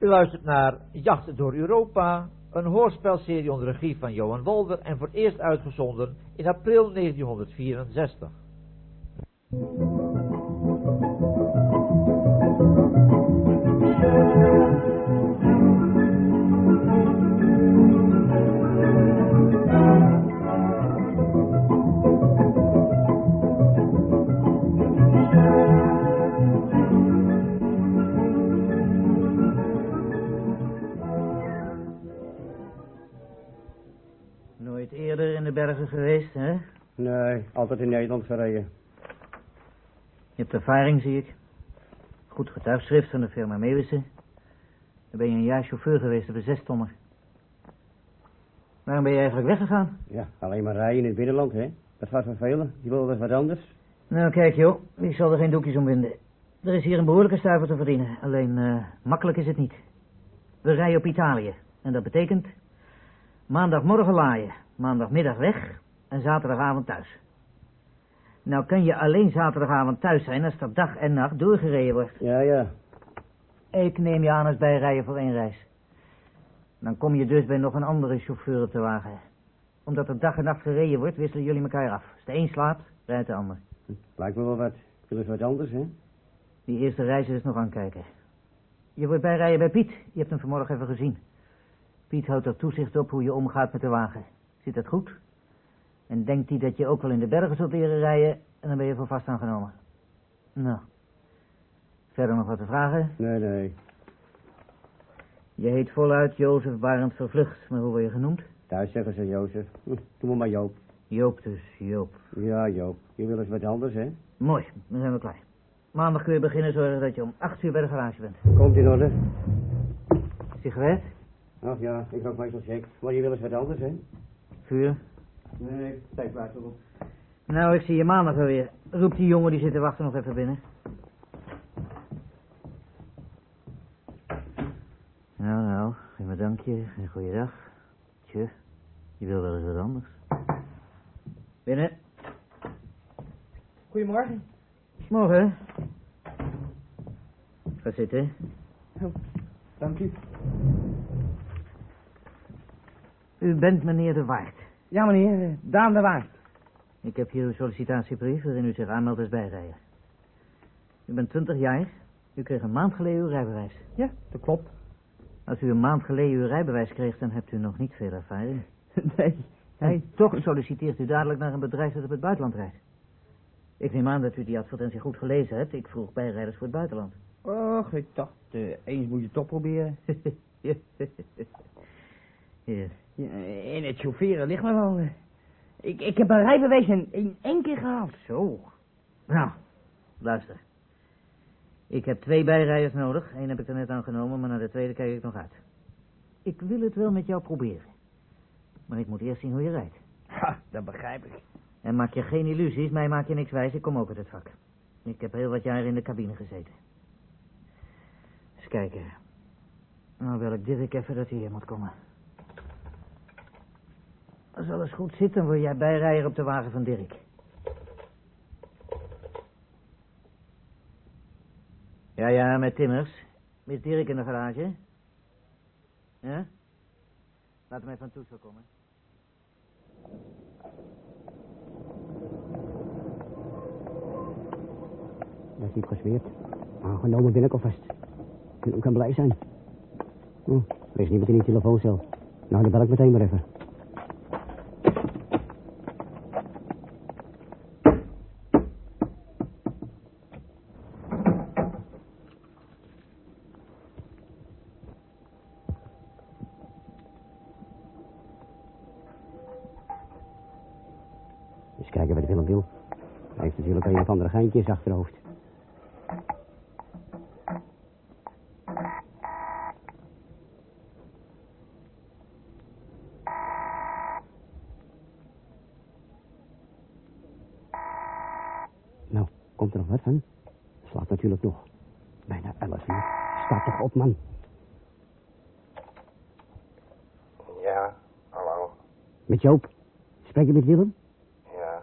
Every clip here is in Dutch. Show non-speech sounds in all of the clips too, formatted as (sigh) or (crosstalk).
U luistert naar Jacht door Europa, een hoorspelserie onder regie van Johan Wolder en voor het eerst uitgezonden in april 1964. De bergen geweest, hè? Nee, altijd in Nederland gereden. Je hebt ervaring, zie ik. Goed getuigschrift van de firma Mewissen. Dan ben je een jaar chauffeur geweest op de zestonner. Waarom ben je eigenlijk weggegaan? Ja, alleen maar rijden in het binnenland, hè. Dat gaat vervelen. Je wil wel wat anders. Nou, kijk joh, ik zal er geen doekjes om winden. Er is hier een behoorlijke stuiver te verdienen. Alleen, eh, makkelijk is het niet. We rijden op Italië. En dat betekent... Maandagmorgen laaien, maandagmiddag weg en zaterdagavond thuis. Nou kan je alleen zaterdagavond thuis zijn als er dag en nacht doorgereden wordt. Ja, ja. Ik neem je aan als bijrijden voor één reis. Dan kom je dus bij nog een andere chauffeur op de wagen. Omdat er dag en nacht gereden wordt, wisselen jullie elkaar af. Als de een slaapt, rijdt de ander. Lijkt me wel wat. Wil eens wat anders, hè. Die eerste reis is nog aankijken. Je wordt bijrijden bij Piet. Je hebt hem vanmorgen even gezien. Piet houdt er toezicht op hoe je omgaat met de wagen. Zit dat goed? En denkt hij dat je ook wel in de bergen zult leren rijden... en dan ben je voor vast aangenomen. Nou. Verder nog wat te vragen? Nee, nee. Je heet voluit Jozef Barend Vervlucht, maar hoe word je genoemd? Thuis zeggen ze Jozef. Hm, Doe me maar Joop. Joop dus, Joop. Ja, Joop. Je wil eens wat anders, hè. Mooi, dan zijn we klaar. Maandag kun je beginnen zorgen dat je om acht uur bij de garage bent. Komt in orde. Sigaret? Ach ja, ik rook meestal gek. Maar je wil eens wat anders, hè. Vuur? Nee, tijd blijft erop. Nou, ik zie je maandag wel weer. Roep die jongen die zit te wachten nog even binnen. Nou, nou, een bedankje en goeiedag. Tje, je wil wel eens wat anders. Binnen. Goedemorgen. Morgen. Ga zitten. Dank u. U bent meneer De Waard. Ja, meneer, eh, Daan de Waard. Ik heb hier uw sollicitatiebrief waarin u zich aanmeldt als bijrijder. U bent 20 jaar. U kreeg een maand geleden uw rijbewijs. Ja, dat klopt. Als u een maand geleden uw rijbewijs kreeg, dan hebt u nog niet veel ervaring. (laughs) Nee, nee. toch solliciteert u dadelijk naar een bedrijf dat op het buitenland rijdt. Ik neem aan dat u die advertentie goed gelezen hebt. Ik vroeg bijrijders voor het buitenland. Och, ik dacht, eh, eens moet je het toch proberen. (laughs) ja. Ja, en het chaufferen ligt me wel. eh. Ik, ik heb een rijbewijs in, in één keer gehaald. Zo. Nou, luister. Ik heb twee bijrijders nodig. Eén heb ik er net aangenomen, maar naar de tweede kijk ik nog uit. Ik wil het wel met jou proberen. Maar ik moet eerst zien hoe je rijdt. Ha, dat begrijp ik. En maak je geen illusies, mij maak je niks wijs, ik kom ook uit het vak. Ik heb heel wat jaren in de cabine gezeten. Eens kijken. Nou wil ik Dirk even dat hij hier moet komen. Als alles goed zit, dan word jij bijrijder op de wagen van Dirk. Ja, ja, met Timmers. Is Dirk in de garage? Ja? Laat hem even aan komen. Dat is niet gesmeerd. Aangenomen ben ik alvast. Ook kan blij zijn. Hm, wees niet meteen in die telefooncel. Nou, dan bel ik meteen maar even. Eens kijken wat Willem wil. Hij heeft natuurlijk een of andere geintje achterhoofd. Nou, komt er nog wat van? Slaat natuurlijk nog. Bijna elf uur. Sta toch op, man. Ja, hallo. Met Joop. Spreek je met Willem? Ja.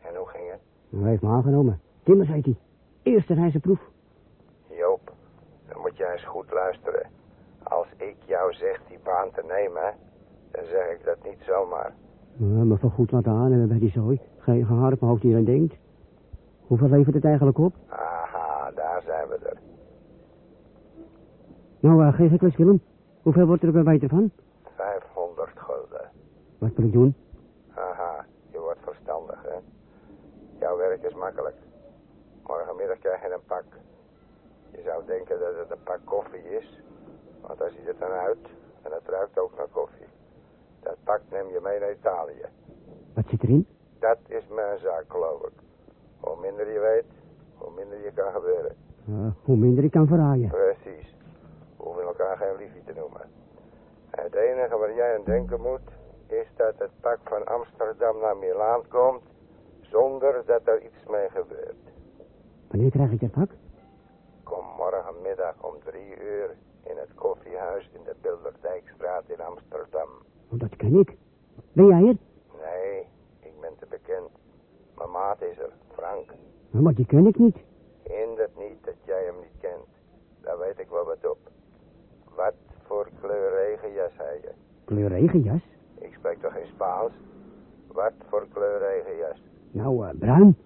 En hoe ging het? Hij heeft me aangenomen. Timmer, zei hij. Eerste reis proef. Joop, dan moet jij eens goed luisteren. Als ik jou zeg die baan te nemen, dan zeg ik dat niet zomaar. Ja, maar van goed laten aan hebben bij die zooi. Geen gehaar op mijn hoofd die aan denkt. Hoeveel levert het eigenlijk op? Aha, daar zijn we er. Nou, uh, geef ik les, Willem. Hoeveel wordt er bij wijte van? 500 gulden. Wat moet ik doen? Haha, je wordt verstandig, hè? Jouw werk is makkelijk. Morgenmiddag krijg je een pak. Je zou denken dat het een pak koffie is. Want daar ziet het dan uit. En het ruikt ook naar koffie. Dat pak neem je mee naar Italië. Wat zit erin? Dat is mijn zaak, geloof ik. Hoe minder je weet, hoe minder je kan gebeuren. Hoe minder ik kan verraaien. Precies. We hoeven elkaar geen liefje te noemen. Het enige waar jij aan denken moet, is dat het pak van Amsterdam naar Milaan komt, zonder dat er iets mee gebeurt. Wanneer krijg ik dat pak? Kom morgenmiddag om drie uur in het koffiehuis in de Bilderdijkstraat in Amsterdam. Oh, dat ken ik. Ben jij er? Nee, ik ben te bekend. Mijn maat is er, Frank. Maar die ken ik niet. Hindert niet dat jij hem niet kent. Daar weet ik wel wat op. Wat voor kleur regenjas hij je? Kleur regenjas? Ik spreek toch geen Spaans? Wat voor kleur regenjas? Nou, uh, bruin.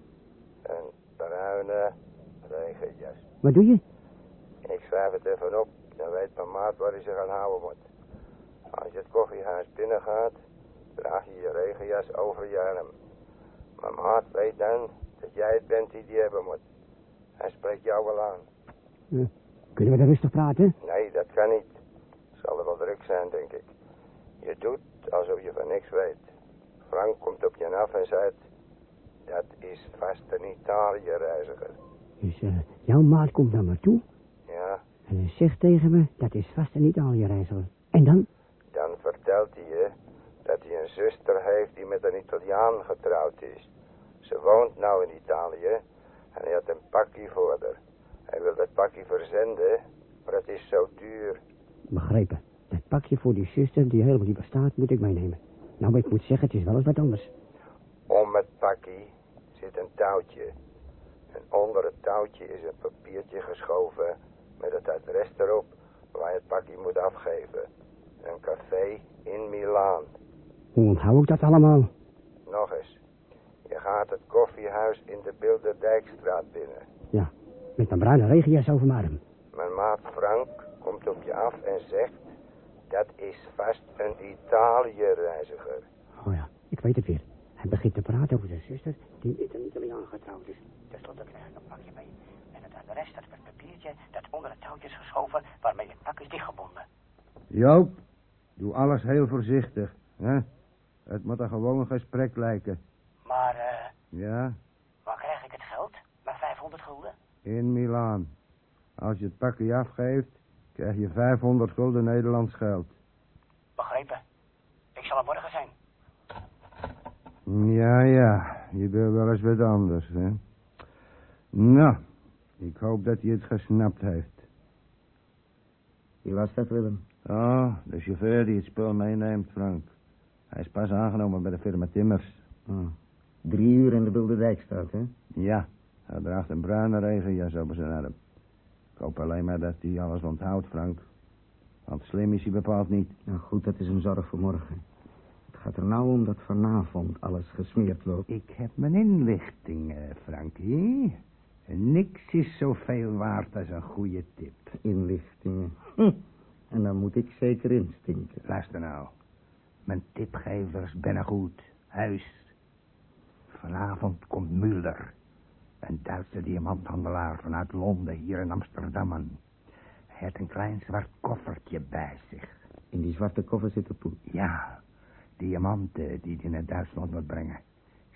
Een bruine regenjas. Wat doe je? Ik schrijf het even op, dan weet mijn maat waar hij zich aan houden moet. Als je het koffiehuis binnengaat, draag je je regenjas over je arm. Mijn maat weet dan dat jij het bent die die hebben moet. Hij spreekt jou wel aan. Kunnen we dan rustig praten? Nee, dat kan niet. Zal er wel druk zijn, denk ik. Je doet alsof je van niks weet. Frank komt op je af en zegt... Dat is vast een Italië-reiziger. Dus uh, jouw maat komt naar me toe Ja, en hij zegt tegen me, dat is vast een Italië-reiziger. En dan? dan vertelt hij je dat hij een zuster heeft die met een Italiaan getrouwd is. Ze woont nou in Italië en hij had een pakje voor haar. Hij wil dat pakje verzenden, maar het is zo duur. Begrepen. Dat pakje voor die zuster die helemaal niet bestaat, moet ik meenemen. Nou, ik moet zeggen, het is wel eens wat anders. Om het pakje zit een touwtje. En onder het touwtje is een papiertje geschoven met het adres erop waar je het pakje moet afgeven. Een café in Milaan. Hoe onthoud ik dat allemaal? Nog eens. Je gaat het koffiehuis in de Bilderdijkstraat binnen. Ja, met een bruine regenjas over mijn arm. Mijn maat Frank komt op je af en zegt... Dat is vast een Italië-reiziger. Oh ja, ik weet het weer. Hij begint te praten over zijn zuster die met een Italiaan getrouwd is. Er stond ook een een pakje bij. En het adres, dat was papiertje dat onder het touwtje is geschoven waarmee het pak is dichtgebonden. Joop, doe alles heel voorzichtig. Hè? Het moet een gewoon gesprek lijken. Maar, eh, Ja, waar krijg ik het geld? Maar 500 gulden? in Milaan. Als je het pakje afgeeft, krijg je 500 gulden Nederlands geld. Begrepen. Ik zal er morgen zijn. Ja, ja, je bent wel eens wat anders, hè. Nou, ik hoop dat hij het gesnapt heeft. Wie was dat, Willem? Oh, de chauffeur die het spul meeneemt, Frank. Hij is pas aangenomen bij de firma Timmers. Oh, drie uur in de Bilderdijkstraat, hè? Ja, hij draagt een bruine regenjas over zijn arm. Ik hoop alleen maar dat hij alles onthoudt, Frank. Want slim is hij bepaald niet. Nou goed, dat is een zorg voor morgen. Het gaat er nou om dat vanavond alles gesmeerd loopt. Ik heb mijn inlichtingen, Frankie. Niks is zoveel waard als een goede tip. Inlichtingen. Hm. En dan moet ik zeker instinken. Luister nou. Mijn tipgevers bennen goed. Huis. Vanavond komt Mulder. Een Duitse diamanthandelaar vanuit Londen hier in Amsterdam aan. Hij heeft een klein zwart koffertje bij zich. In die zwarte koffer zit de poet. Ja, diamanten die hij naar Duitsland moet brengen.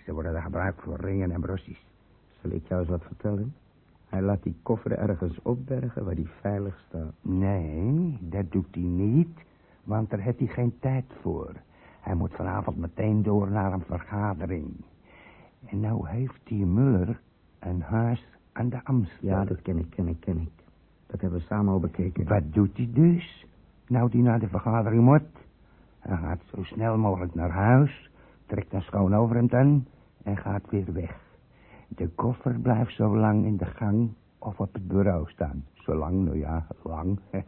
Ze worden daar gebruikt voor ringen en brossies. Zal ik jou eens wat vertellen? Hij laat die koffer ergens opbergen waar die veilig staat. Nee, dat doet hij niet, want daar heeft hij geen tijd voor. Hij moet vanavond meteen door naar een vergadering. En nou heeft die Muller een huis aan de Amstel. Ja, dat ken ik, ken ik, ken ik. Dat hebben we samen al bekeken. Wat doet hij dus? Nou, die naar de vergadering moet. Hij gaat zo snel mogelijk naar huis, trekt een schoon overhemd aan en gaat weer weg. De koffer blijft zo lang in de gang of op het bureau staan. Zolang, nou ja, lang. nee,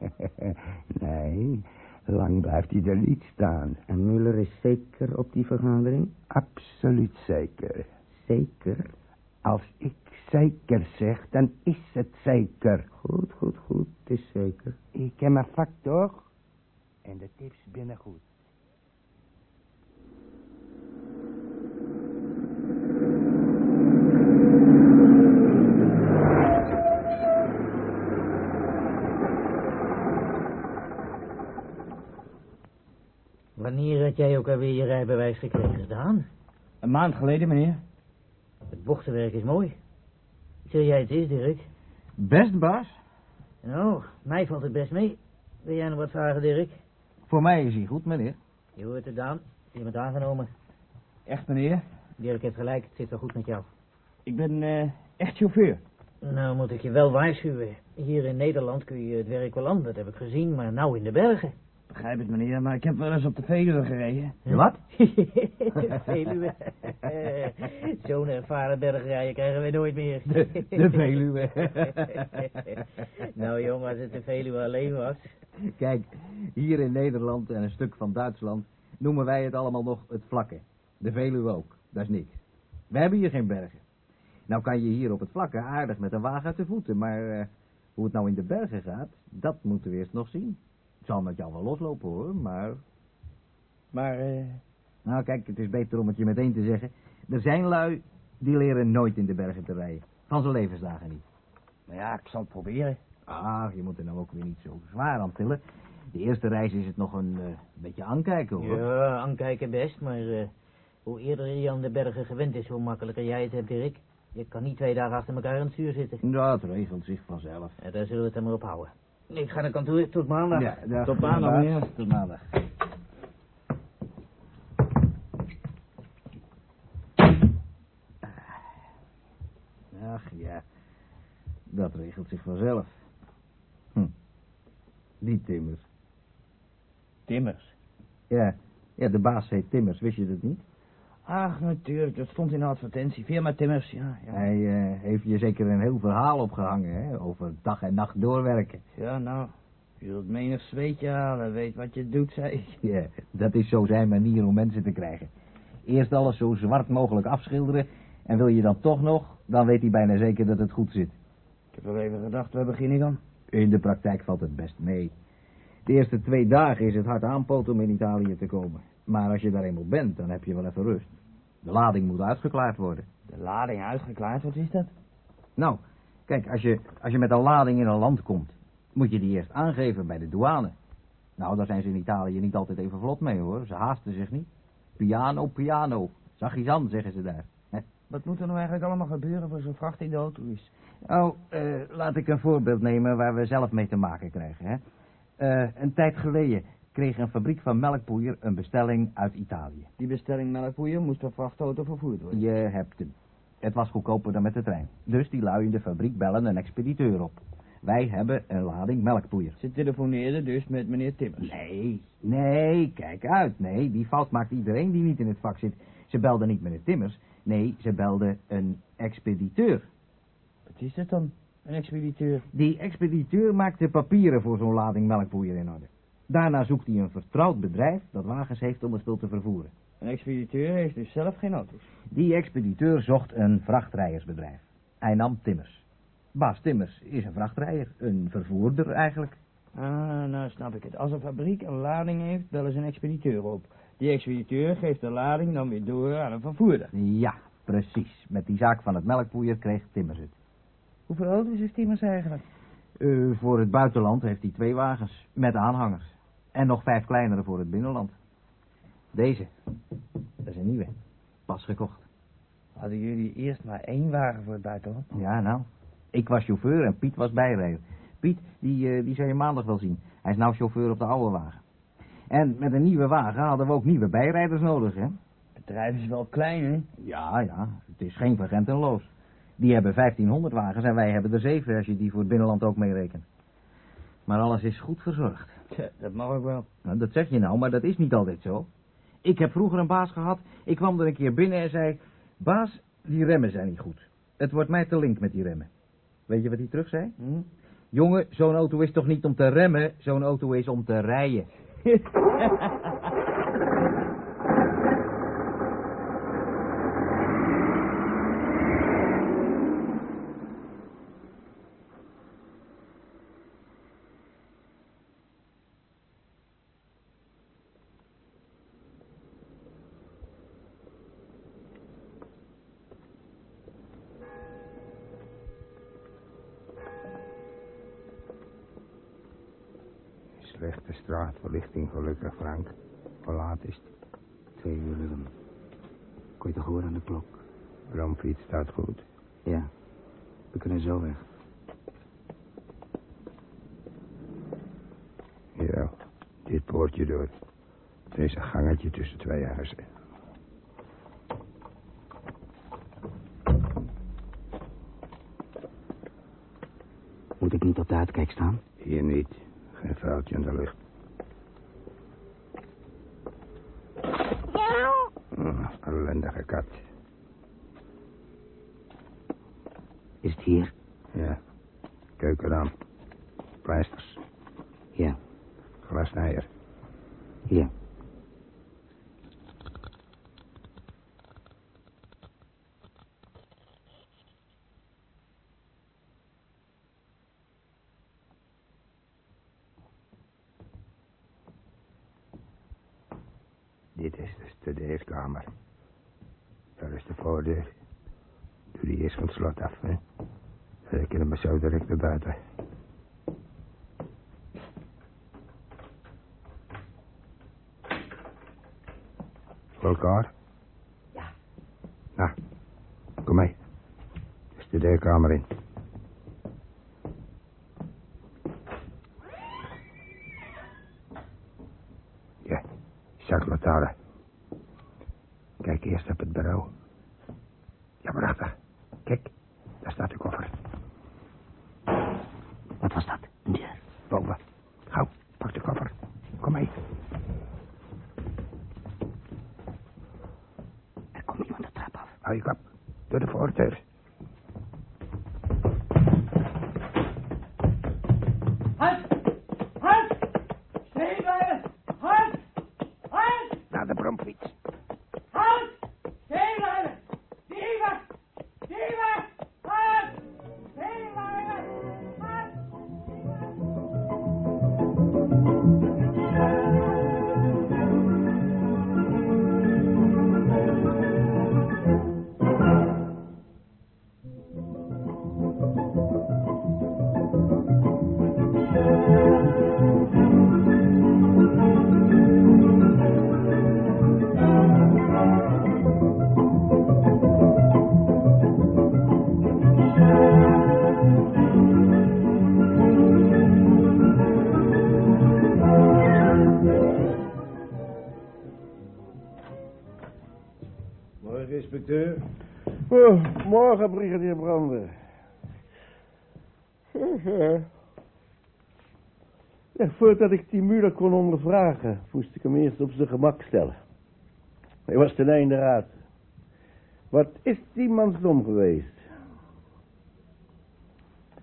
(laughs) Nee, lang blijft hij er niet staan. En Muller is zeker op die vergadering? Absoluut zeker. Zeker. Als ik zeker zeg, dan is het zeker. Goed, goed, goed. Het is zeker. Ik ken mijn vak toch? En de tips binnen goed. Wanneer had jij ook alweer je rijbewijs gekregen, Daan? Een maand geleden, meneer. Het bochtenwerk is mooi. Zul jij het eens, Dirk? Best, baas. Nou, mij valt het best mee. Wil jij nog wat vragen, Dirk? Voor mij is hij goed, meneer. Je hoort het, Daan. Je bent aangenomen. Echt, meneer? Dirk heeft gelijk, het zit wel goed met jou. Ik ben eh, echt chauffeur. Nou moet ik je wel waarschuwen. Hier in Nederland kun je het werk wel aan, dat heb ik gezien, maar nou in de bergen. Begrijp het, meneer, maar ik heb wel eens op de Veluwe gereden. Je wat? de (laughs) Veluwe. (laughs) Zo'n ervaren bergrijder krijgen we nooit meer. De, de Veluwe. (laughs) nou jongen, als het de Veluwe alleen was. Kijk, hier in Nederland en een stuk van Duitsland noemen wij het allemaal nog het vlakke. De Veluwe ook, dat is niks. We hebben hier geen bergen. Nou kan je hier op het vlakke aardig met een wagen de voeten, maar eh, hoe het nou in de bergen gaat, dat moeten we eerst nog zien. Zal met jou wel loslopen hoor, maar... Maar, eh, Nou kijk, het is beter om het je meteen te zeggen. Er zijn lui die leren nooit in de bergen te rijden. Van zijn levensdagen niet. nou ja, ik zal het proberen. Ah, je moet er nou ook weer niet zo zwaar aan tillen. De eerste reis is het nog een eh, beetje aankijken hoor. Ja, aankijken best, maar eh, hoe eerder je aan de bergen gewend is, hoe makkelijker jij het hebt, Dirk. Je kan niet twee dagen achter elkaar in het zuur zitten. Ja, het regelt zich vanzelf. Ja, daar zullen we het dan maar op houden. Ik ga naar kantoor, tot maandag. Ja, dag, Tot maandag, meneer. Tot maandag. Ach ja, dat regelt zich vanzelf. Hm. Die Timmers. Timmers. Ja, ja, de baas heet Timmers, wist je dat niet? Ach, natuurlijk, dat stond in de advertentie. Firma Timmers, ja. Ja, Hij eh, heeft je zeker een heel verhaal opgehangen, hè, over dag en nacht doorwerken. ja nou, je zult menig zweetje halen, weet wat je doet, zei ik. (laughs) Ja, dat is zo zijn manier om mensen te krijgen. Eerst alles zo zwart mogelijk afschilderen, en wil je dan toch nog, dan weet hij bijna zeker dat het goed zit. Ik heb wel even gedacht, waar begin ik dan? In de praktijk valt het best mee. De eerste twee dagen is het hard aanpoten om in Italië te komen. Maar als je daar eenmaal bent, dan heb je wel even rust. De lading moet uitgeklaard worden. De lading uitgeklaard, wat is dat? Nou, kijk, als je, als je met een lading in een land komt, moet je die eerst aangeven bij de douane. Nou, daar zijn ze in Italië niet altijd even vlot mee, hoor. Ze haasten zich niet. Piano, piano. Zachtjes aan, zeggen ze daar. Wat moet er nou eigenlijk allemaal gebeuren voor zo'n vracht in de auto is? Nou, eh, laat ik een voorbeeld nemen waar we zelf mee te maken krijgen. Hè. Eh, een tijd geleden kreeg een fabriek van melkpoeier een bestelling uit Italië. Die bestelling melkpoeier moest per vrachtauto vervoerd worden. Je hebt hem. Het was goedkoper dan met de trein. Dus die lui in de fabriek bellen een expediteur op. Wij hebben een lading melkpoeier. Ze telefoneerde dus met meneer Timmers. Nee, nee, kijk uit. Nee, die fout maakt iedereen die niet in het vak zit. Ze belden niet meneer Timmers. Nee, ze belden een expediteur. Wat is dat dan? Een expediteur. Die expediteur maakt de papieren voor zo'n lading melkpoeier in orde. Daarna zoekt hij een vertrouwd bedrijf dat wagens heeft om het spul te vervoeren. Een expediteur heeft dus zelf geen auto's. Die expediteur zocht een vrachtrijdersbedrijf. Hij nam Timmers. Baas Timmers is een vrachtrijder, een vervoerder eigenlijk. Ah, nou snap ik het. Als een fabriek een lading heeft, bellen ze een expediteur op. Die expediteur geeft de lading dan weer door aan een vervoerder. Ja, precies. Met die zaak van het melkpoeier kreeg Timmers het. Hoeveel auto's heeft Timmers eigenlijk? Eh, voor het buitenland heeft hij twee wagens met aanhangers. En nog vijf kleinere voor het binnenland. Deze, dat is een nieuwe. Pas gekocht. Hadden jullie eerst maar één wagen voor het buitenland? Ja, nou. Ik was chauffeur en Piet was bijrijder. Piet, die, eh, die zou je maandag wel zien. Hij is nou chauffeur op de oude wagen. En met een nieuwe wagen hadden we ook nieuwe bijrijders nodig, hè? Het bedrijf is wel klein, hè? Ja, ja. Het is geen vergent en loos. Die hebben 1500 wagens en wij hebben er zeven als je die voor het binnenland ook meerekent. Maar alles is goed verzorgd. Tja, dat mag ook wel. Nou, dat zeg je nou, maar dat is niet altijd zo. Ik heb vroeger een baas gehad. Ik kwam er een keer binnen en zei... Baas, die remmen zijn niet goed. Het wordt mij te link met die remmen. Weet je wat hij terug zei? Hm? Jongen, zo'n auto is toch niet om te remmen? Zo'n auto is om te rijden. (laughs) Slechte straatverlichting gelukkig, Frank. Hoe laat is het? Twee uur, Willem. Kon je toch horen aan de klok? Bromfiets staat goed. Ja. We kunnen zo weg. Ja, dit poortje door. Deze gangetje tussen twee huizen. Moet ik niet op de uitkijk staan? Hier niet. Geen vuiltje in de lucht. Oh, kat. Is het hier? Ja. Keuken aan. Pleisters. Ja. Glasnijer. Hier. Dit is de studeerkamer. Daar is de voordeur. Doe die eerst van het slot af, hè. Dan kunnen we zo direct naar buiten. Voor elkaar? Ja. Nou, kom mee. De studeerkamer in. Ja, zaklataren. Kijk Ja, voordat ik die Muller kon ondervragen, moest ik hem eerst op zijn gemak stellen. Hij was ten einde raad. Wat is die man dom geweest?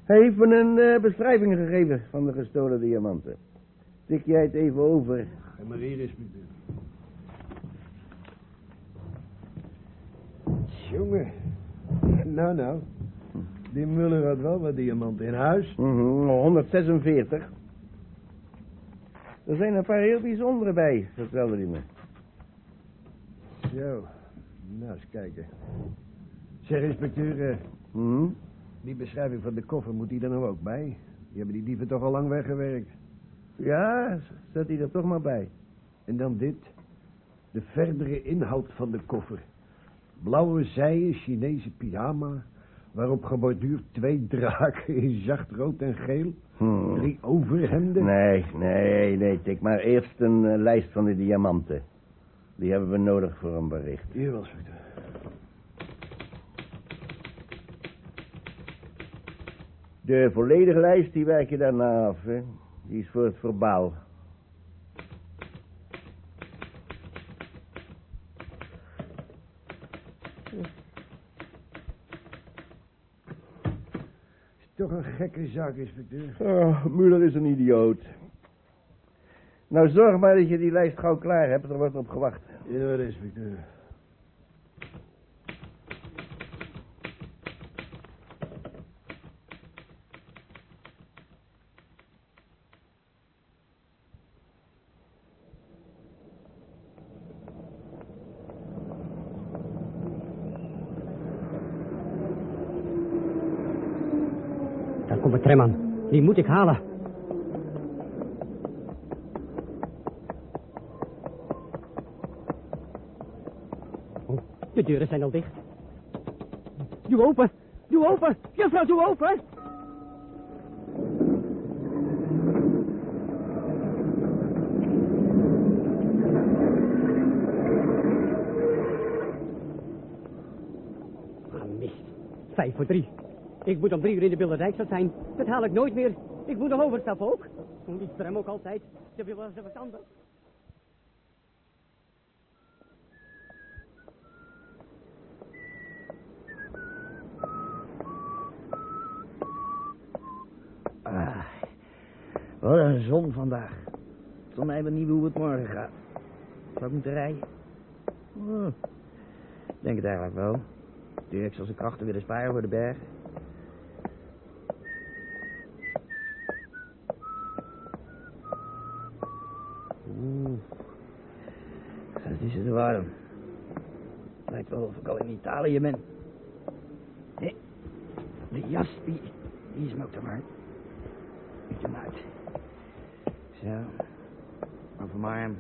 Hij heeft me een eh, beschrijving gegeven van de gestolen diamanten. Tik jij het even over? Ga maar hier, inspecteur. Jongen. Nou, nou. Die Muller had wel wat diamanten in huis. Mhm, 146. Er zijn een paar heel bijzondere bij, vertelde hij me. Zo. Nou, eens kijken. Zeg, inspecteur, eh, Mhm. die beschrijving van de koffer, moet die er nou ook bij? Die hebben die dieven toch al lang weggewerkt. Ja, zet hij er toch maar bij. En dan dit. De verdere inhoud van de koffer. Blauwe zijen Chinese pyjama. Waarop geborduurd twee draken in zacht rood en geel. Hmm. Drie overhemden. Nee, nee, nee, tik maar eerst een eh, lijst van de diamanten. Die hebben we nodig voor een bericht. Hier wel, inspecteur. De volledige lijst, die werk je daarna af, hè. Die is voor het verbaal. Is toch een gekke zaak, inspecteur. Oh, Muller is een idioot. Nou, zorg maar dat je die lijst gauw klaar hebt. Er wordt op gewacht. Ja, inspecteur. Tram aan. Die moet ik halen. Oh, de deuren zijn al dicht. Doe open! Doe open! Juffrouw, doe open! Ah, mist. Vijf voor drie. Ik moet om drie in de Bilderdijkstad zijn. Dat haal ik nooit meer. Ik moet nog overstappen ook. Die tram ook altijd. Ze wel eens wat anders. Ah, wat een zon vandaag. Zal mij benieuwen hoe het morgen gaat. Zou ik moeten rijden? Oh, denk het eigenlijk wel. Dirk zal zijn krachten willen sparen voor de berg. Oeh, het is het warm. Lijkt wel of ik al in Italië ben. Hé, de jas, die, die is me ook te warm. Niet hem uit. Zo. Over mijn arm.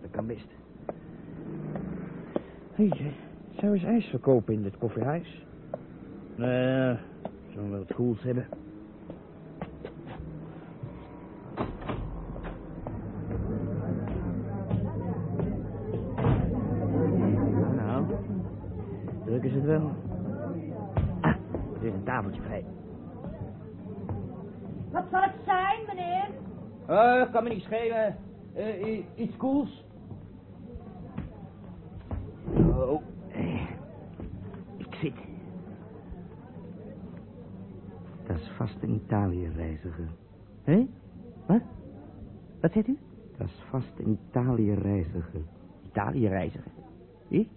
Dat kan best. Hé, hey, zou eens ijs verkopen in dit koffiehuis? Nee, zullen we wat koels hebben? Nou, nou. Druk is het wel. Ah, er is een tafeltje vrij. Wat zal het zijn, meneer? Eh, kan me niet schelen. Eh, iets koels. Oh, ik zit. Dat is vast een Italië-reiziger. Hé? Wat? Wat zegt u? Dat is vast een Italië-reiziger. Italië-reiziger? Wie?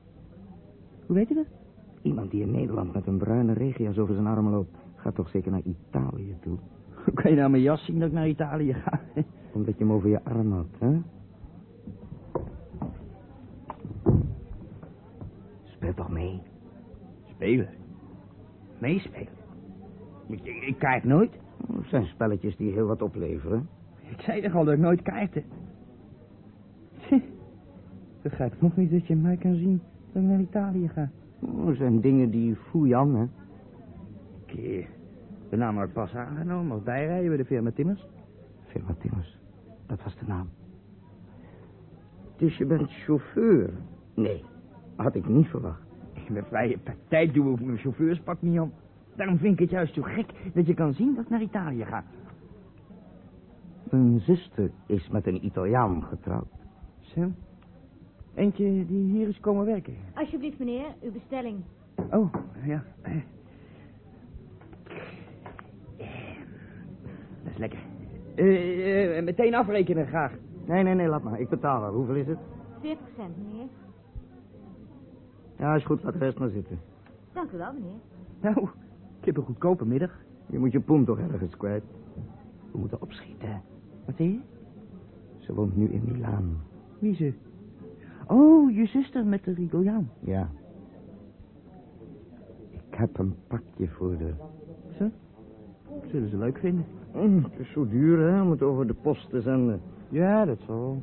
Hoe weet u dat? Iemand die in Nederland met een bruine regia's over zijn arm loopt. Gaat toch zeker naar Italië toe? Hoe (laughs) kan je nou mijn jas zien dat ik naar Italië ga? Omdat je hem over je arm had, hè? Speel toch mee? Spelen? Meespelen? Ik, ik, ik kijk nooit. Het zijn spelletjes die heel wat opleveren. Ik zei toch al dat ik nooit kijkte. Ik begrijp nog niet dat je mij kan zien dat ik naar Italië ga. Oh, er zijn dingen die je aan, hè? Ik ben namelijk pas aangenomen als bijrijden bij de firma Timmers. Firma Timmers, dat was de naam. Dus je bent chauffeur? Nee, had ik niet verwacht. In mijn vrije tijd doe ik mijn chauffeurspak niet om. Daarom vind ik het juist zo gek dat je kan zien dat ik naar Italië ga. Mijn zuster is met een Italiaan getrouwd. Zo? Eentje die hier is komen werken. Alsjeblieft, meneer, uw bestelling. Oh, ja. Dat is lekker. Eh, eh, meteen afrekenen graag. Nee, nee, nee, laat maar. Ik betaal wel. Hoeveel is het? 40 cent, meneer. Ja, is goed. Laat de rest maar zitten. Dank u wel, meneer. Nou, ik heb een goedkope middag. Je moet je poen toch ergens kwijt. We moeten opschieten. Wat zie je? Ze woont nu in Milaan. Wie ze? Oh, je zuster met de Rigoliaan. Ja. Ik heb een pakje voor de... Zo? Zullen ze leuk vinden? Mm, het is zo duur, hè, om het over de post te zenden. Ja, dat zal.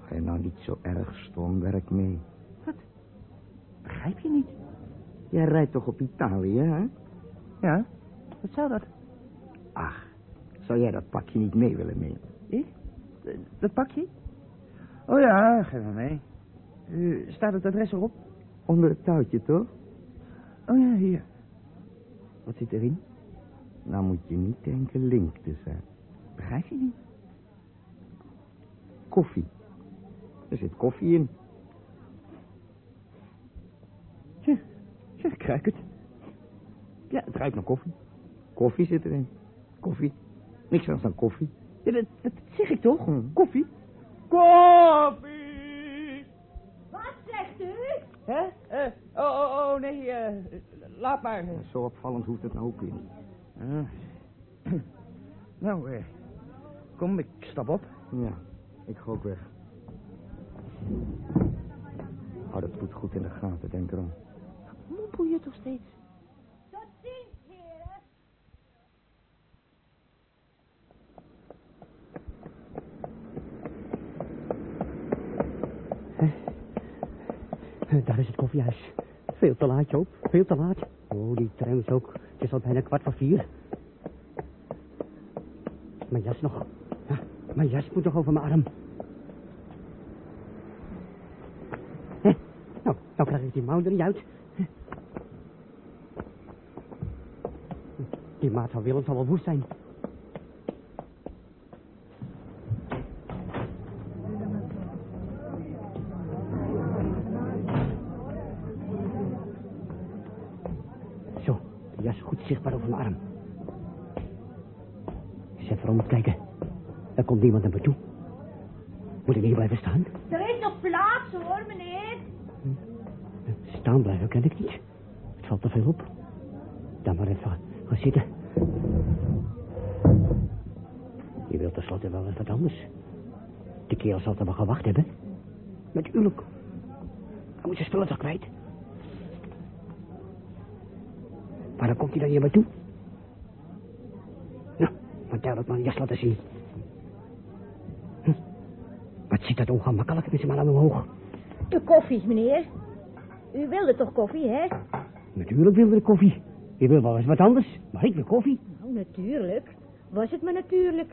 Ga je nou niet zo erg stom werk mee? Wat? Begrijp je niet? Jij rijdt toch op Italië, hè? Ja, wat zou dat? Ach, zou jij dat pakje niet mee willen nemen? Ik? Dat pakje? Oh ja, geef maar mee. Uh, staat het adres erop? Onder het touwtje, toch? Oh ja, hier. Wat zit erin? Nou moet je niet denken link te zijn. Begrijp je niet? Koffie. Er zit koffie in. Tja, tja, ik ruik het. Ja, het ruikt naar koffie. Koffie zit erin. Koffie. Niks anders dan koffie. Ja, dat, dat zeg ik toch? Koffie. Koffie! Wat zegt u? Hè? Eh, oh, oh, oh, nee, eh, laat maar. Zo opvallend hoeft het nou ook weer niet. Ah. (clears throat) Nou, eh, kom, ik stap op. Ja, ik ga ook weg. Hou dat bloed goed in de gaten, denk erom. Mompel je toch steeds? Tot ziens, heren. Daar is het koffiehuis. Veel te laat, Joop. Veel te laat. Oh, die tram is ook. Het is al bijna kwart voor vier. Mijn jas nog. Ja, mijn jas moet nog over mijn arm. Nou, nou krijg ik die mouw er niet uit. Die maat van Willem zal wel woest zijn. Zo, de jas goed zichtbaar over mijn arm. Eens even rond kijken. Er komt niemand naar me toe. Moet ik hier blijven staan? Er is nog plaats hoor, meneer. Staan blijven kan ik niet. Het valt te veel op. Dan maar even gaan zitten. Je wilt tenslotte wel eens wat anders. De kerel zal er wel gewacht hebben. Natuurlijk. Hij moet zijn spullen toch kwijt. Waarom komt hij dan hier maar toe? Nou, duidelijk maar een jas laten zien. Wat zit dat ongemakkelijk met zijn man omhoog. De koffie, meneer. U wilde toch koffie, hè? Natuurlijk wilde ik koffie. Je wil wel eens wat anders, maar ik wil koffie. Nou, natuurlijk. Was het maar natuurlijk.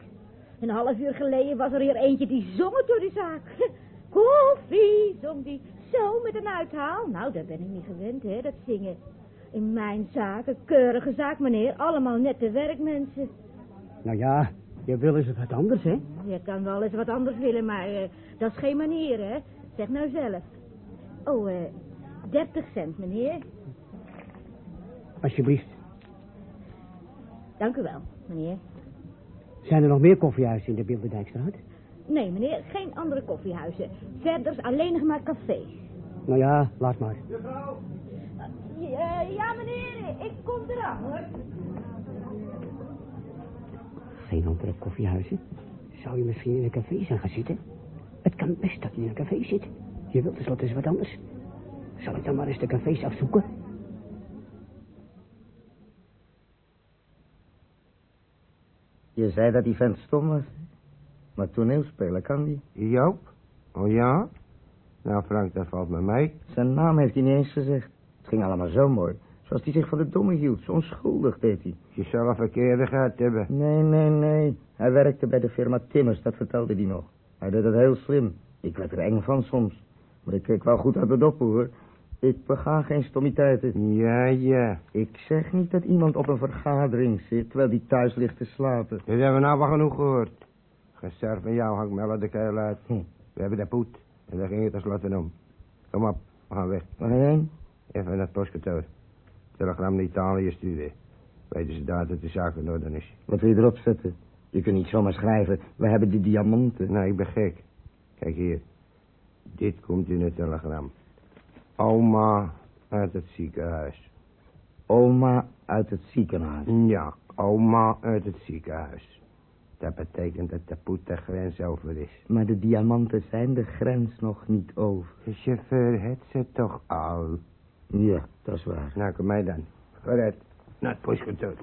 Een half uur geleden was er hier eentje die zong door de zaak. (laughs) Koffie, zong die. Zo, met een uithaal. Nou, daar ben ik niet gewend, hè, dat zingen. In mijn zaak, een keurige zaak, meneer. Allemaal nette werkmensen. Nou ja, je wil eens wat anders, hè? Je kan wel eens wat anders willen, maar eh, dat is geen manier, hè. Zeg nou zelf. Oh, eh, 30 cent, meneer. Alsjeblieft. Dank u wel, meneer. Zijn er nog meer koffiehuizen in de Bilderdijkstraat? Nee, meneer, geen andere koffiehuizen. Verder is alleen nog maar café. Nou ja, laat maar. Ja, ja, meneer, ik kom eraan, hoor. Geen andere koffiehuizen? Zou je misschien in een café zijn gaan zitten? Het kan best dat je in een café zit. Je wilt tenslotte eens wat anders. Zal ik dan maar eens de cafés afzoeken? Je zei dat die vent stom was. Maar toneelspelen kan die. Joop? Oh ja? Nou Frank, dat valt met mij. Zijn naam heeft hij niet eens gezegd. Het ging allemaal zo mooi. Zoals hij zich van de domme hield. Zo onschuldig deed hij. Je zal een verkeerde gehad hebben. Nee, nee, nee. Hij werkte bij de firma Timmers, dat vertelde hij nog. Hij deed het heel slim. Ik werd er eng van soms. Maar ik keek wel goed uit de doppen, hoor. Ik bega geen stommiteiten. Ja, ja. Ik zeg niet dat iemand op een vergadering zit, terwijl die thuis ligt te slapen. Dit hebben we nou wel genoeg gehoord. Geserf van jou hangt Melle de keil uit. Hm. We hebben de poet. En daar ging het tenslotte om. Kom op, we gaan weg. Waar ga je heen? Even naar het postkantoor. Telegram naar Italië sturen. Weten ze daar dat de zaak in orde is. Wat wil je erop zetten? Je kunt niet zomaar schrijven, we hebben die diamanten. Nee, ik ben gek. Kijk hier. Dit komt in het telegram. Oma uit het ziekenhuis. Oma uit het ziekenhuis. Ja, oma uit het ziekenhuis. Dat betekent dat de poet de grens over is. Maar de diamanten zijn de grens nog niet over. De chauffeur heeft ze toch al. Ja, dat is waar. Nou, kom mij dan. Vooruit, naar het postkantoor.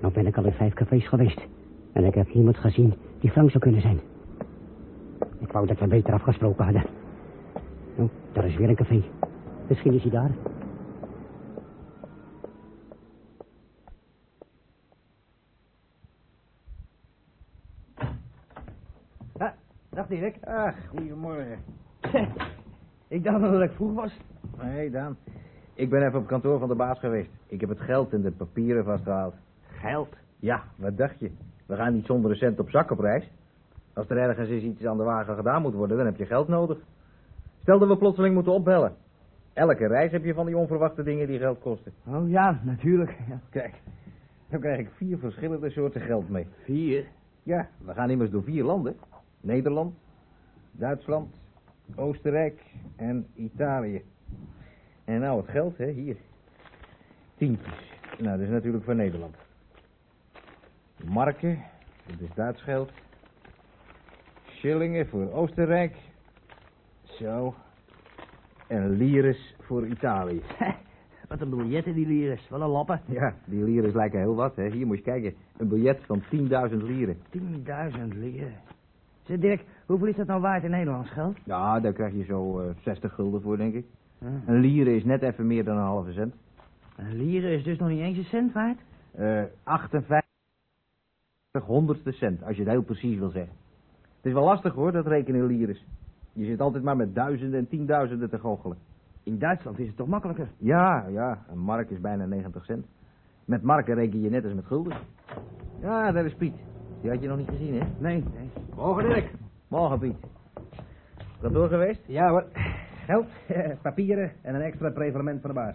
Nou ben ik al in vijf cafés geweest. En ik heb niemand gezien die Frank zou kunnen zijn. Ik wou dat we beter afgesproken hadden. Nou, daar is weer een café. Misschien is hij daar. Ah, dag Dirk. Ach, goedemorgen. (laughs) ik dacht nog dat ik vroeg was. Nee, Daan. Ik ben even op kantoor van de baas geweest. Ik heb het geld en de papieren vastgehaald. Geld? Ja, wat dacht je? We gaan niet zonder een cent op zak op reis. Als er ergens eens iets aan de wagen gedaan moet worden, dan heb je geld nodig. Stel dat we plotseling moeten opbellen. Elke reis heb je van die onverwachte dingen die geld kosten. Oh ja, natuurlijk. Ja. Kijk, dan krijg ik vier verschillende soorten geld mee. Vier? Ja, we gaan immers door vier landen. Nederland, Duitsland, Oostenrijk en Italië. En nou het geld, hè, hier. Tientjes. Nou, dat is natuurlijk voor Nederland. Marken, dat is Duits geld. Schillingen voor Oostenrijk. Zo. En lires voor Italië. (laughs) Wat een biljetten, die lires. Wat een lappen. Ja, die lires lijken heel wat, hè. Hier moet je kijken. Een biljet van 10.000 lieren. 10.000 lieren. Zeg Dirk, hoeveel is dat nou waard in Nederlands geld? Ja, daar krijg je zo eh 60 gulden voor, denk ik. Een lire is net even meer dan een halve cent. Een lire is dus nog niet eens een cent waard? Eh 58 honderdste cent, als je het heel precies wil zeggen. Het is wel lastig hoor, dat rekenen in lires. Je zit altijd maar met duizenden en tienduizenden te goochelen. In Duitsland is het toch makkelijker? Ja, ja, een mark is bijna 90 cent. Met marken reken je net als met gulden. Ja, daar is Piet. Die had je nog niet gezien, hè? Nee, nee. Morgen, Dirk. Morgen, Piet. Dat door geweest? Ja hoor. Geld, (laughs) papieren en een extra prevelement voor de baas.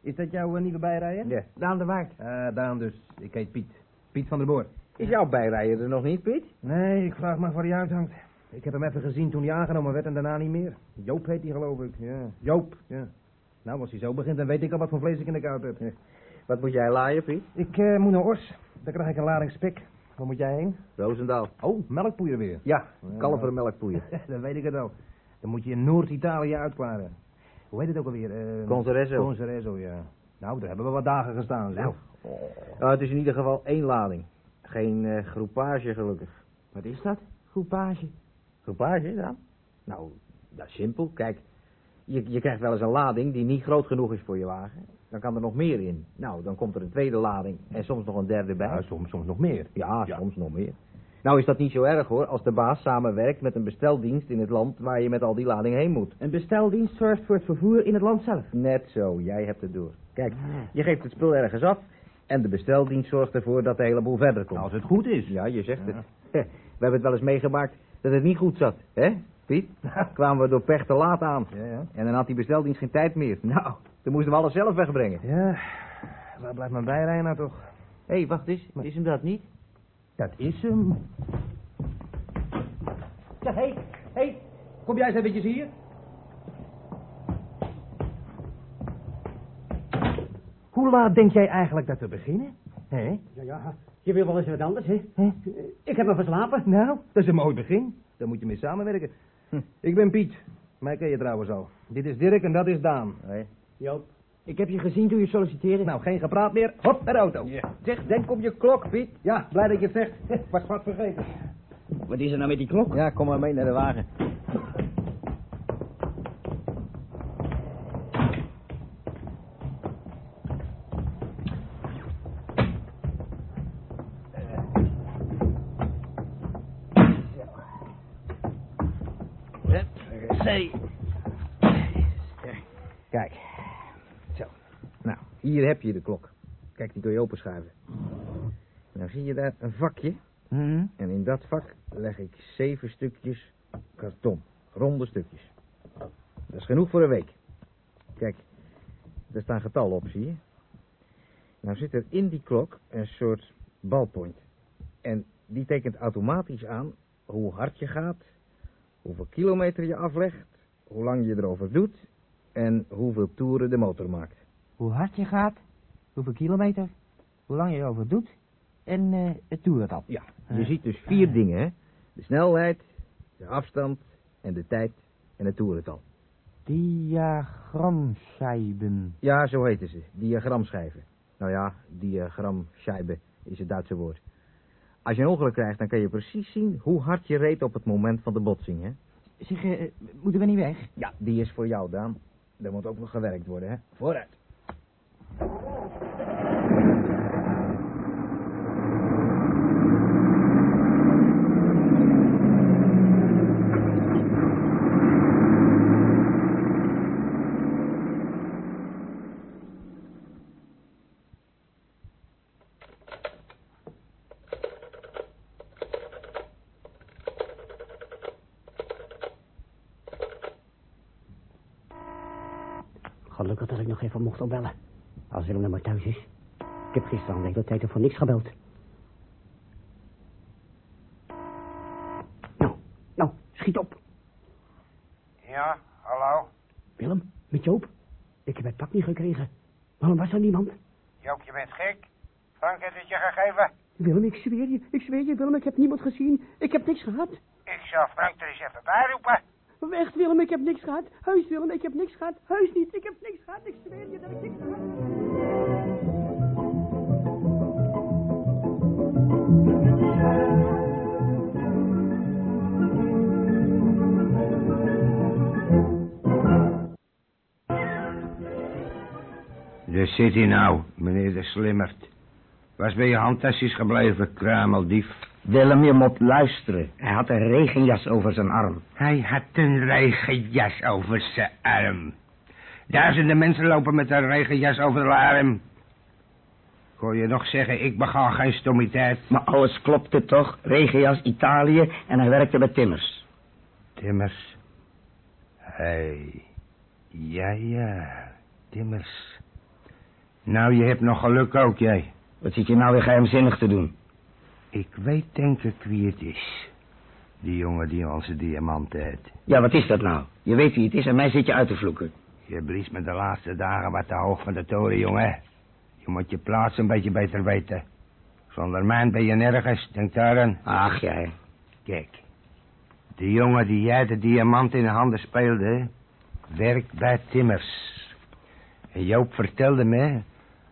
Is dat jouw eh, nieuwe bijrijder? Ja. Daan de Waard. Ah, Daan dus. Ik heet Piet. Piet van der Boor. Is jouw bijrijder er nog niet, Piet? Nee, ik vraag maar waar hij uithangt. Ik heb hem even gezien toen hij aangenomen werd en daarna niet meer. Joop heet hij geloof ik, ja. Joop, ja. Nou, als hij zo begint, dan weet ik al wat voor vlees ik in de kuip heb. Wat moet jij laaien, Piet? Ik eh, moet naar Ors. Daar krijg ik een lading spik. Waar moet jij heen? Roosendaal. Oh, melkpoeier weer. Ja, kalvermelkpoeier. (laughs) dan weet ik het al. Dan moet je in Noord-Italië uitklaren. Hoe heet het ook alweer? Uh, Concerezo. Concerezo, ja. Nou, daar hebben we wat dagen gestaan. zeg. Nou, nou, het is in ieder geval één lading. Geen eh, groepage, gelukkig. Wat is dat? Groepage. Groepage, dan? Nou, dat is simpel. Kijk, je, je krijgt wel eens een lading die niet groot genoeg is voor je wagen. Dan kan er nog meer in. Nou, dan komt er een tweede lading en soms nog een derde bij. Ja, soms, soms nog meer. Ja, soms nog meer. Nou is dat niet zo erg hoor, als de baas samenwerkt met een besteldienst in het land waar je met al die lading heen moet. Een besteldienst zorgt voor het vervoer in het land zelf. Net zo, jij hebt het door. Kijk, je geeft het spul ergens af en de besteldienst zorgt ervoor dat de hele boel verder komt. Als het goed is. Ja, je zegt het. (laughs) We hebben het wel eens meegemaakt dat het niet goed zat, hè, Piet? (laughs) Kwamen we door pech te laat aan. Ja, ja. En dan had die besteldienst geen tijd meer. Nou, dan moesten we alles zelf wegbrengen. Ja, waar blijft mijn bijrijder nou toch? Hé, hey, wacht eens. Is hem dat niet? Dat is hem. Zeg, hé, hey, hé, hey, kom jij eens eventjes hier? Hoe laat denk jij eigenlijk dat we beginnen? Hé? Ja, ja, je wil wel eens wat anders, hè? Ik heb me verslapen. Nou, dat is een mooi begin. Daar moet je mee samenwerken. Hm. Ik ben Piet. Mij ken je trouwens al. Dit is Dirk en dat is Daan. Nee. Joop. Ik heb je gezien toen je solliciteerde. Nou, geen gepraat meer. Hop, naar de auto. Zeg, denk op je klok, Piet. Ja, blij dat je het zegt. (laughs) Ik was wat vergeten. Wat is er nou met die klok? Ja, kom maar mee naar de wagen. Hier heb je de klok. Kijk, die kun je openschuiven. Nou zie je daar een vakje. Mhm. En in dat vak leg ik zeven stukjes karton. Ronde stukjes. Dat is genoeg voor een week. Kijk, er staan getallen op, zie je? Nou zit er in die klok een soort balpoint. En die tekent automatisch aan hoe hard je gaat, hoeveel kilometer je aflegt, hoe lang je erover doet en hoeveel toeren de motor maakt. Hoe hard je gaat, hoeveel kilometer, hoe lang je erover doet en eh, het toerental. Ja, je ziet dus vier dingen, hè? De snelheid, de afstand en de tijd en het toerental. Diagramscheiben. Ja, zo heten ze, diagramschijven. Nou ja, diagramscheibe is het Duitse woord. Als je een ongeluk krijgt, dan kan je precies zien hoe hard je reed op het moment van de botsing, hè? Zeg, eh, moeten we niet weg? Ja, die is voor jou, Daan. Er moet ook nog gewerkt worden, hè? Vooruit. Mocht opbellen. Als Willem nog maar thuis is. Ik heb gisteren al de hele tijd voor niks gebeld. Nou, nou, schiet op. Ja, hallo? Willem, met Joop. Ik heb het pak niet gekregen. Waarom was er niemand? Joop, je bent gek. Frank heeft het je gegeven. Willem, ik zweer je, ik zweer je, Willem, ik heb niemand gezien. Ik heb niks gehad. Ik zal Frank er eens even bij roepen. Echt, Willem, ik heb niks gehad. Heus, Willem, ik heb niks gehad. Heus niet, ik heb niks gehad. Ik zweer je dat ik niks gehad. Daar zit hij nou, meneer de Slimmert. Was bij je handtasjes gebleven, kruimeldief? Willem, je moet luisteren. Hij had een regenjas over zijn arm. Hij had een regenjas over zijn arm. Duizenden mensen lopen met een regenjas over de arm. Hoor je nog zeggen, ik bega geen stommiteit. Maar alles klopte toch? Regenjas, Italië en hij werkte bij Timmers. Timmers. Hey. Ja, ja. Timmers. Nou, je hebt nog geluk ook, jij. Wat zit je nou weer geheimzinnig te doen? Ik weet denk ik wie het is. Die jongen die onze diamanten heeft. Ja, wat is dat nou? Je weet wie het is en mij zit je uit te vloeken. Je blies me de laatste dagen wat te hoog van de toren, jongen. Je moet je plaats een beetje beter weten. Zonder mij ben je nergens, denk daaraan. Ach, jij. Kijk. De jongen die jij de diamant in de handen speelde... werkt bij Timmers. En Joop vertelde me...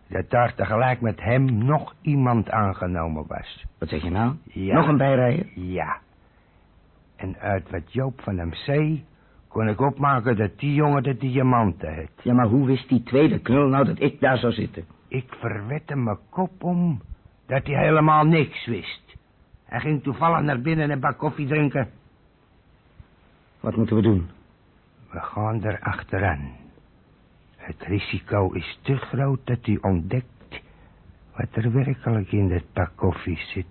dat daar tegelijk met hem nog iemand aangenomen was. Wat zeg je nou? Ja. Nog een bijrijden? Ja. En uit wat Joop van hem zei... kon ik opmaken dat die jongen de diamanten heeft. Ja, maar hoe wist die tweede knul nou dat ik daar zou zitten? Ik verwette mijn kop om dat hij helemaal niks wist. Hij ging toevallig naar binnen en een bak koffie drinken. Wat moeten we doen? We gaan er achteraan. Het risico is te groot dat hij ontdekt wat er werkelijk in dat pak koffie zit.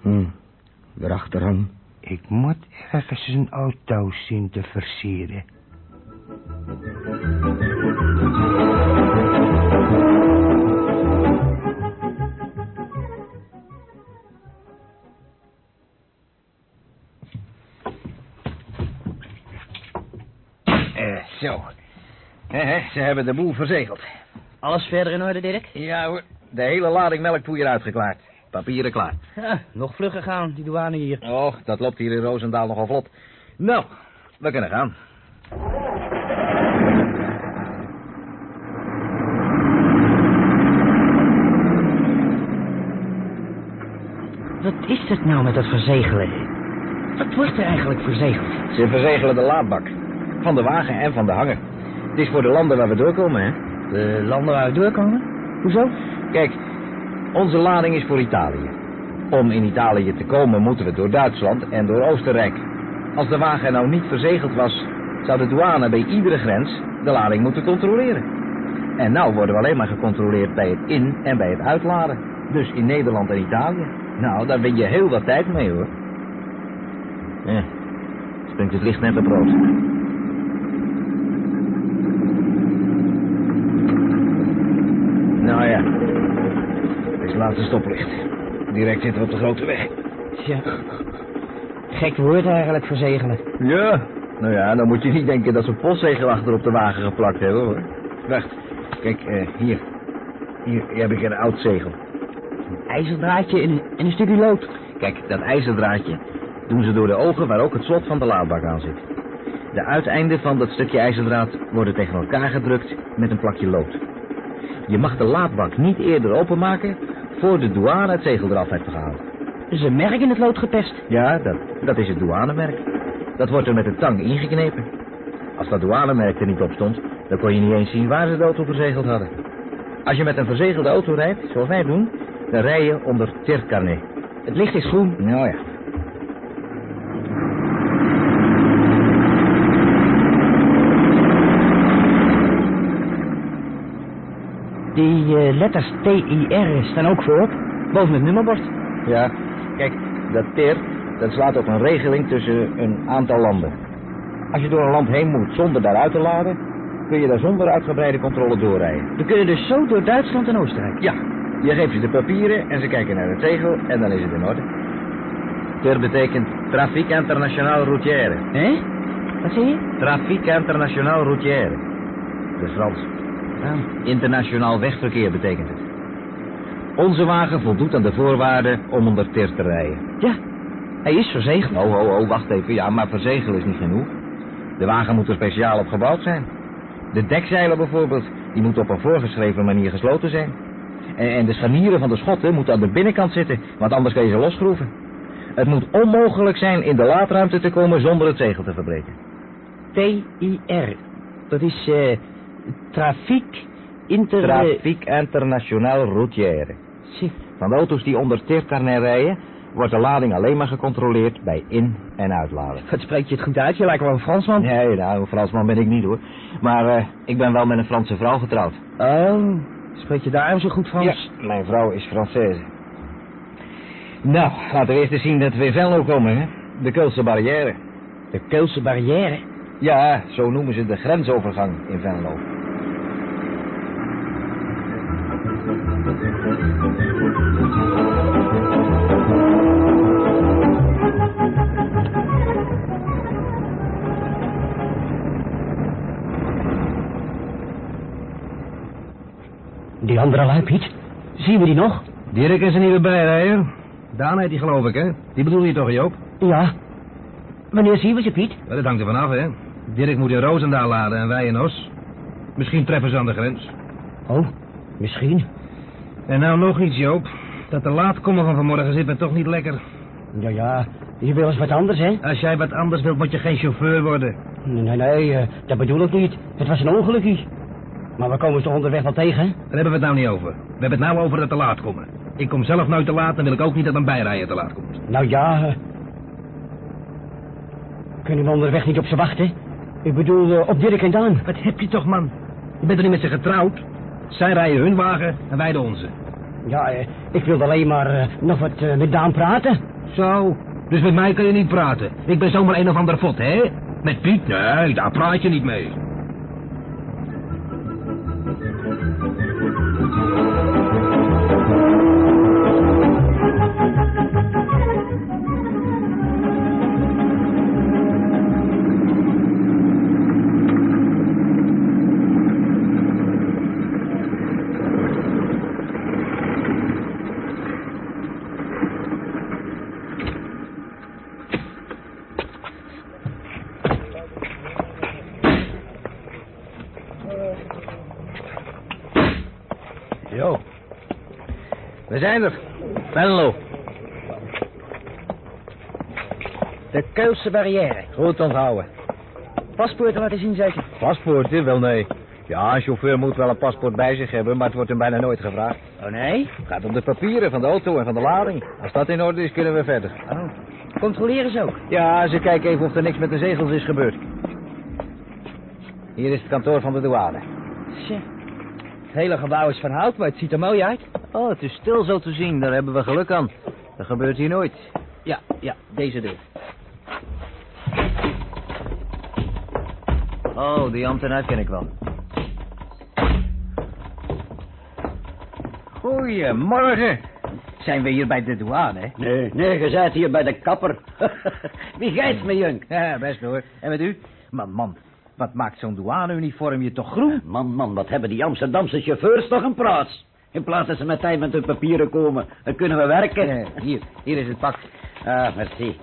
Hm, erachteraan. Ik moet ergens een auto zien te versieren. Eh, zo. Eh, ze hebben de boel verzegeld. Alles verder in orde, Dirk? Ja hoor, de hele lading melkpoeier uitgeklaard. Papieren klaar. Ja, nog vlugger gaan, die douane hier. Och, dat loopt hier in Roosendaal nogal vlot. Nou, we kunnen gaan. Wat is het nou met dat verzegelen? Wat wordt er eigenlijk verzegeld? Ze verzegelen de laadbak. Van de wagen en van de hanger. Het is voor de landen waar we doorkomen, hè? De landen waar we doorkomen? Hoezo? Kijk, onze lading is voor Italië. Om in Italië te komen moeten we door Duitsland en door Oostenrijk. Als de wagen nou niet verzegeld was, zou de douane bij iedere grens de lading moeten controleren. En nou worden we alleen maar gecontroleerd bij het in- en bij het uitladen. Dus in Nederland en Italië. Nou, daar ben je heel wat tijd mee, hoor. Ja, springt het licht net op rood. Nou ja, dit is het laatste stoplicht. Direct zitten we op de grote weg. Tja. Gek woord eigenlijk, verzegelen. Ja, nou ja, dan moet je niet denken dat ze een postzegel achter op de wagen geplakt hebben, hoor. Wacht, kijk, eh, hier. Hier, hier heb ik een oud zegel. Een ijzerdraadje en een, en een stukje lood. Kijk, dat ijzerdraadje doen ze door de ogen waar ook het slot van de laadbak aan zit. De uiteinden van dat stukje ijzerdraad worden tegen elkaar gedrukt met een plakje lood. Je mag de laadbak niet eerder openmaken voor de douane het zegel eraf heeft gehaald. Is een merk in het lood gepest. Ja, dat, dat is het douanemerk. Dat wordt er met een tang ingeknepen. Als dat douanemerk er niet op stond, dan kon je niet eens zien waar ze de auto verzegeld hadden. Als je met een verzegelde auto rijdt, zoals wij doen, dan rij je onder tercarnet. Het licht is groen. Nou ja. Die letters T-I-R staan ook voorop. Boven het nummerbord. Ja, kijk, dat TER, dat slaat op een regeling tussen een aantal landen. Als je door een land heen moet zonder daaruit te laden, kun je daar zonder uitgebreide controle doorrijden. We kunnen dus zo door Duitsland en Oostenrijk. Ja, je geeft ze de papieren en ze kijken naar de tegel en dan is het in orde. TIR betekent Trafic Internationaal Routière. Hé? Wat zeg je? Trafic Internationaal Routière. Dat is Frans. Internationaal wegverkeer betekent het. Onze wagen voldoet aan de voorwaarden om onder TIR te rijden. Ja, hij is verzegeld. Oh, oh, oh, wacht even. Ja, maar verzegelen is niet genoeg. De wagen moet er speciaal op gebouwd zijn. De dekzeilen bijvoorbeeld, die moeten op een voorgeschreven manier gesloten zijn. En, en de scharnieren van de schotten moeten aan de binnenkant zitten, want anders kan je ze losschroeven. Het moet onmogelijk zijn in de laadruimte te komen zonder het zegel te verbreken. TIR. Dat is eh trafiek inter... Trafiek Internationaal Routière. Zie. Van de auto's die onder TIR-carnet rijden, wordt de lading alleen maar gecontroleerd bij in- en uitladen. Wat spreek je het goed uit? Je lijkt wel een Fransman. Nee, nou, een Fransman ben ik niet hoor. Maar eh, ik ben wel met een Franse vrouw getrouwd. Oh, spreek je daarom zo goed Frans? Ja, mijn vrouw is Française. Nou, laten we eerst eens zien dat we in Venlo komen, hè. De Keulse barrière. De Keulse barrière? Ja, zo noemen ze de grensovergang in Venlo. Die andere lui, Piet. Zien we die nog? Dirk is er niet meer bij, rijder. Daan heet die geloof ik, hè? Die bedoel je toch, Joop? Ja. Wanneer zien we ze, Piet? Ja, dat hangt er vanaf, hè? Dirk moet in Roosendaal laden en wij in Os. Misschien treffen ze aan de grens. Oh, misschien. En nou nog iets, Joop. Dat te laat komen van vanmorgen zit me toch niet lekker. Ja, ja. Je wil eens wat anders, hè? Als jij wat anders wilt, moet je geen chauffeur worden. Nee, nee, nee, eh, dat bedoel ik niet. Het was een ongelukje. Maar we komen ze toch onderweg wel tegen, hè? Daar hebben we het nou niet over. We hebben het nou over dat te laat komen. Ik kom zelf nooit te laat en wil ik ook niet dat een bijrijder te laat komt. Nou ja, eh, Kunnen we onderweg niet op ze wachten? Ik bedoel, eh, op Dirk en Daan. Wat heb je toch, man? Je bent er niet met ze getrouwd. Zij rijden hun wagen en wij de onze. Ja, eh, ik wilde alleen maar eh, nog wat met Daan praten. Zo, dus met mij kun je niet praten. Ik ben zomaar een of ander fot, hè? Met Piet? Nee, daar praat je niet mee. Zijn er. Venlo. De Keulse barrière. Goed onthouden. Paspoorten laten zien, zeker? Paspoorten? Wel nee. Ja, een chauffeur moet wel een paspoort bij zich hebben, maar het wordt hem bijna nooit gevraagd. Oh, nee? Het gaat om de papieren van de auto en van de lading. Als dat in orde is, kunnen we verder. Oh. Controleren ze ook? Ja, ze kijken even of er niks met de zegels is gebeurd. Hier is het kantoor van de douane. Tja. Het hele gebouw is van hout, maar het ziet er mooi uit. Oh, het is stil zo te zien. Daar hebben we geluk aan. Dat gebeurt hier nooit. Ja, ja, deze deur. Oh, die ambtenaar ken ik wel. Goedemorgen. Zijn we hier bij de douane, hè? Nee, nee, je bent hier bij de kapper. (laughs) Wie gijst me, junk? Ja, best hoor. En met u? Maar man, wat maakt zo'n douaneuniform je toch groen? Man, man, wat hebben die Amsterdamse chauffeurs toch een praat? In plaats dat ze met tijd met hun papieren komen, dan kunnen we werken. Eh, hier, hier is het pak. Ah, merci.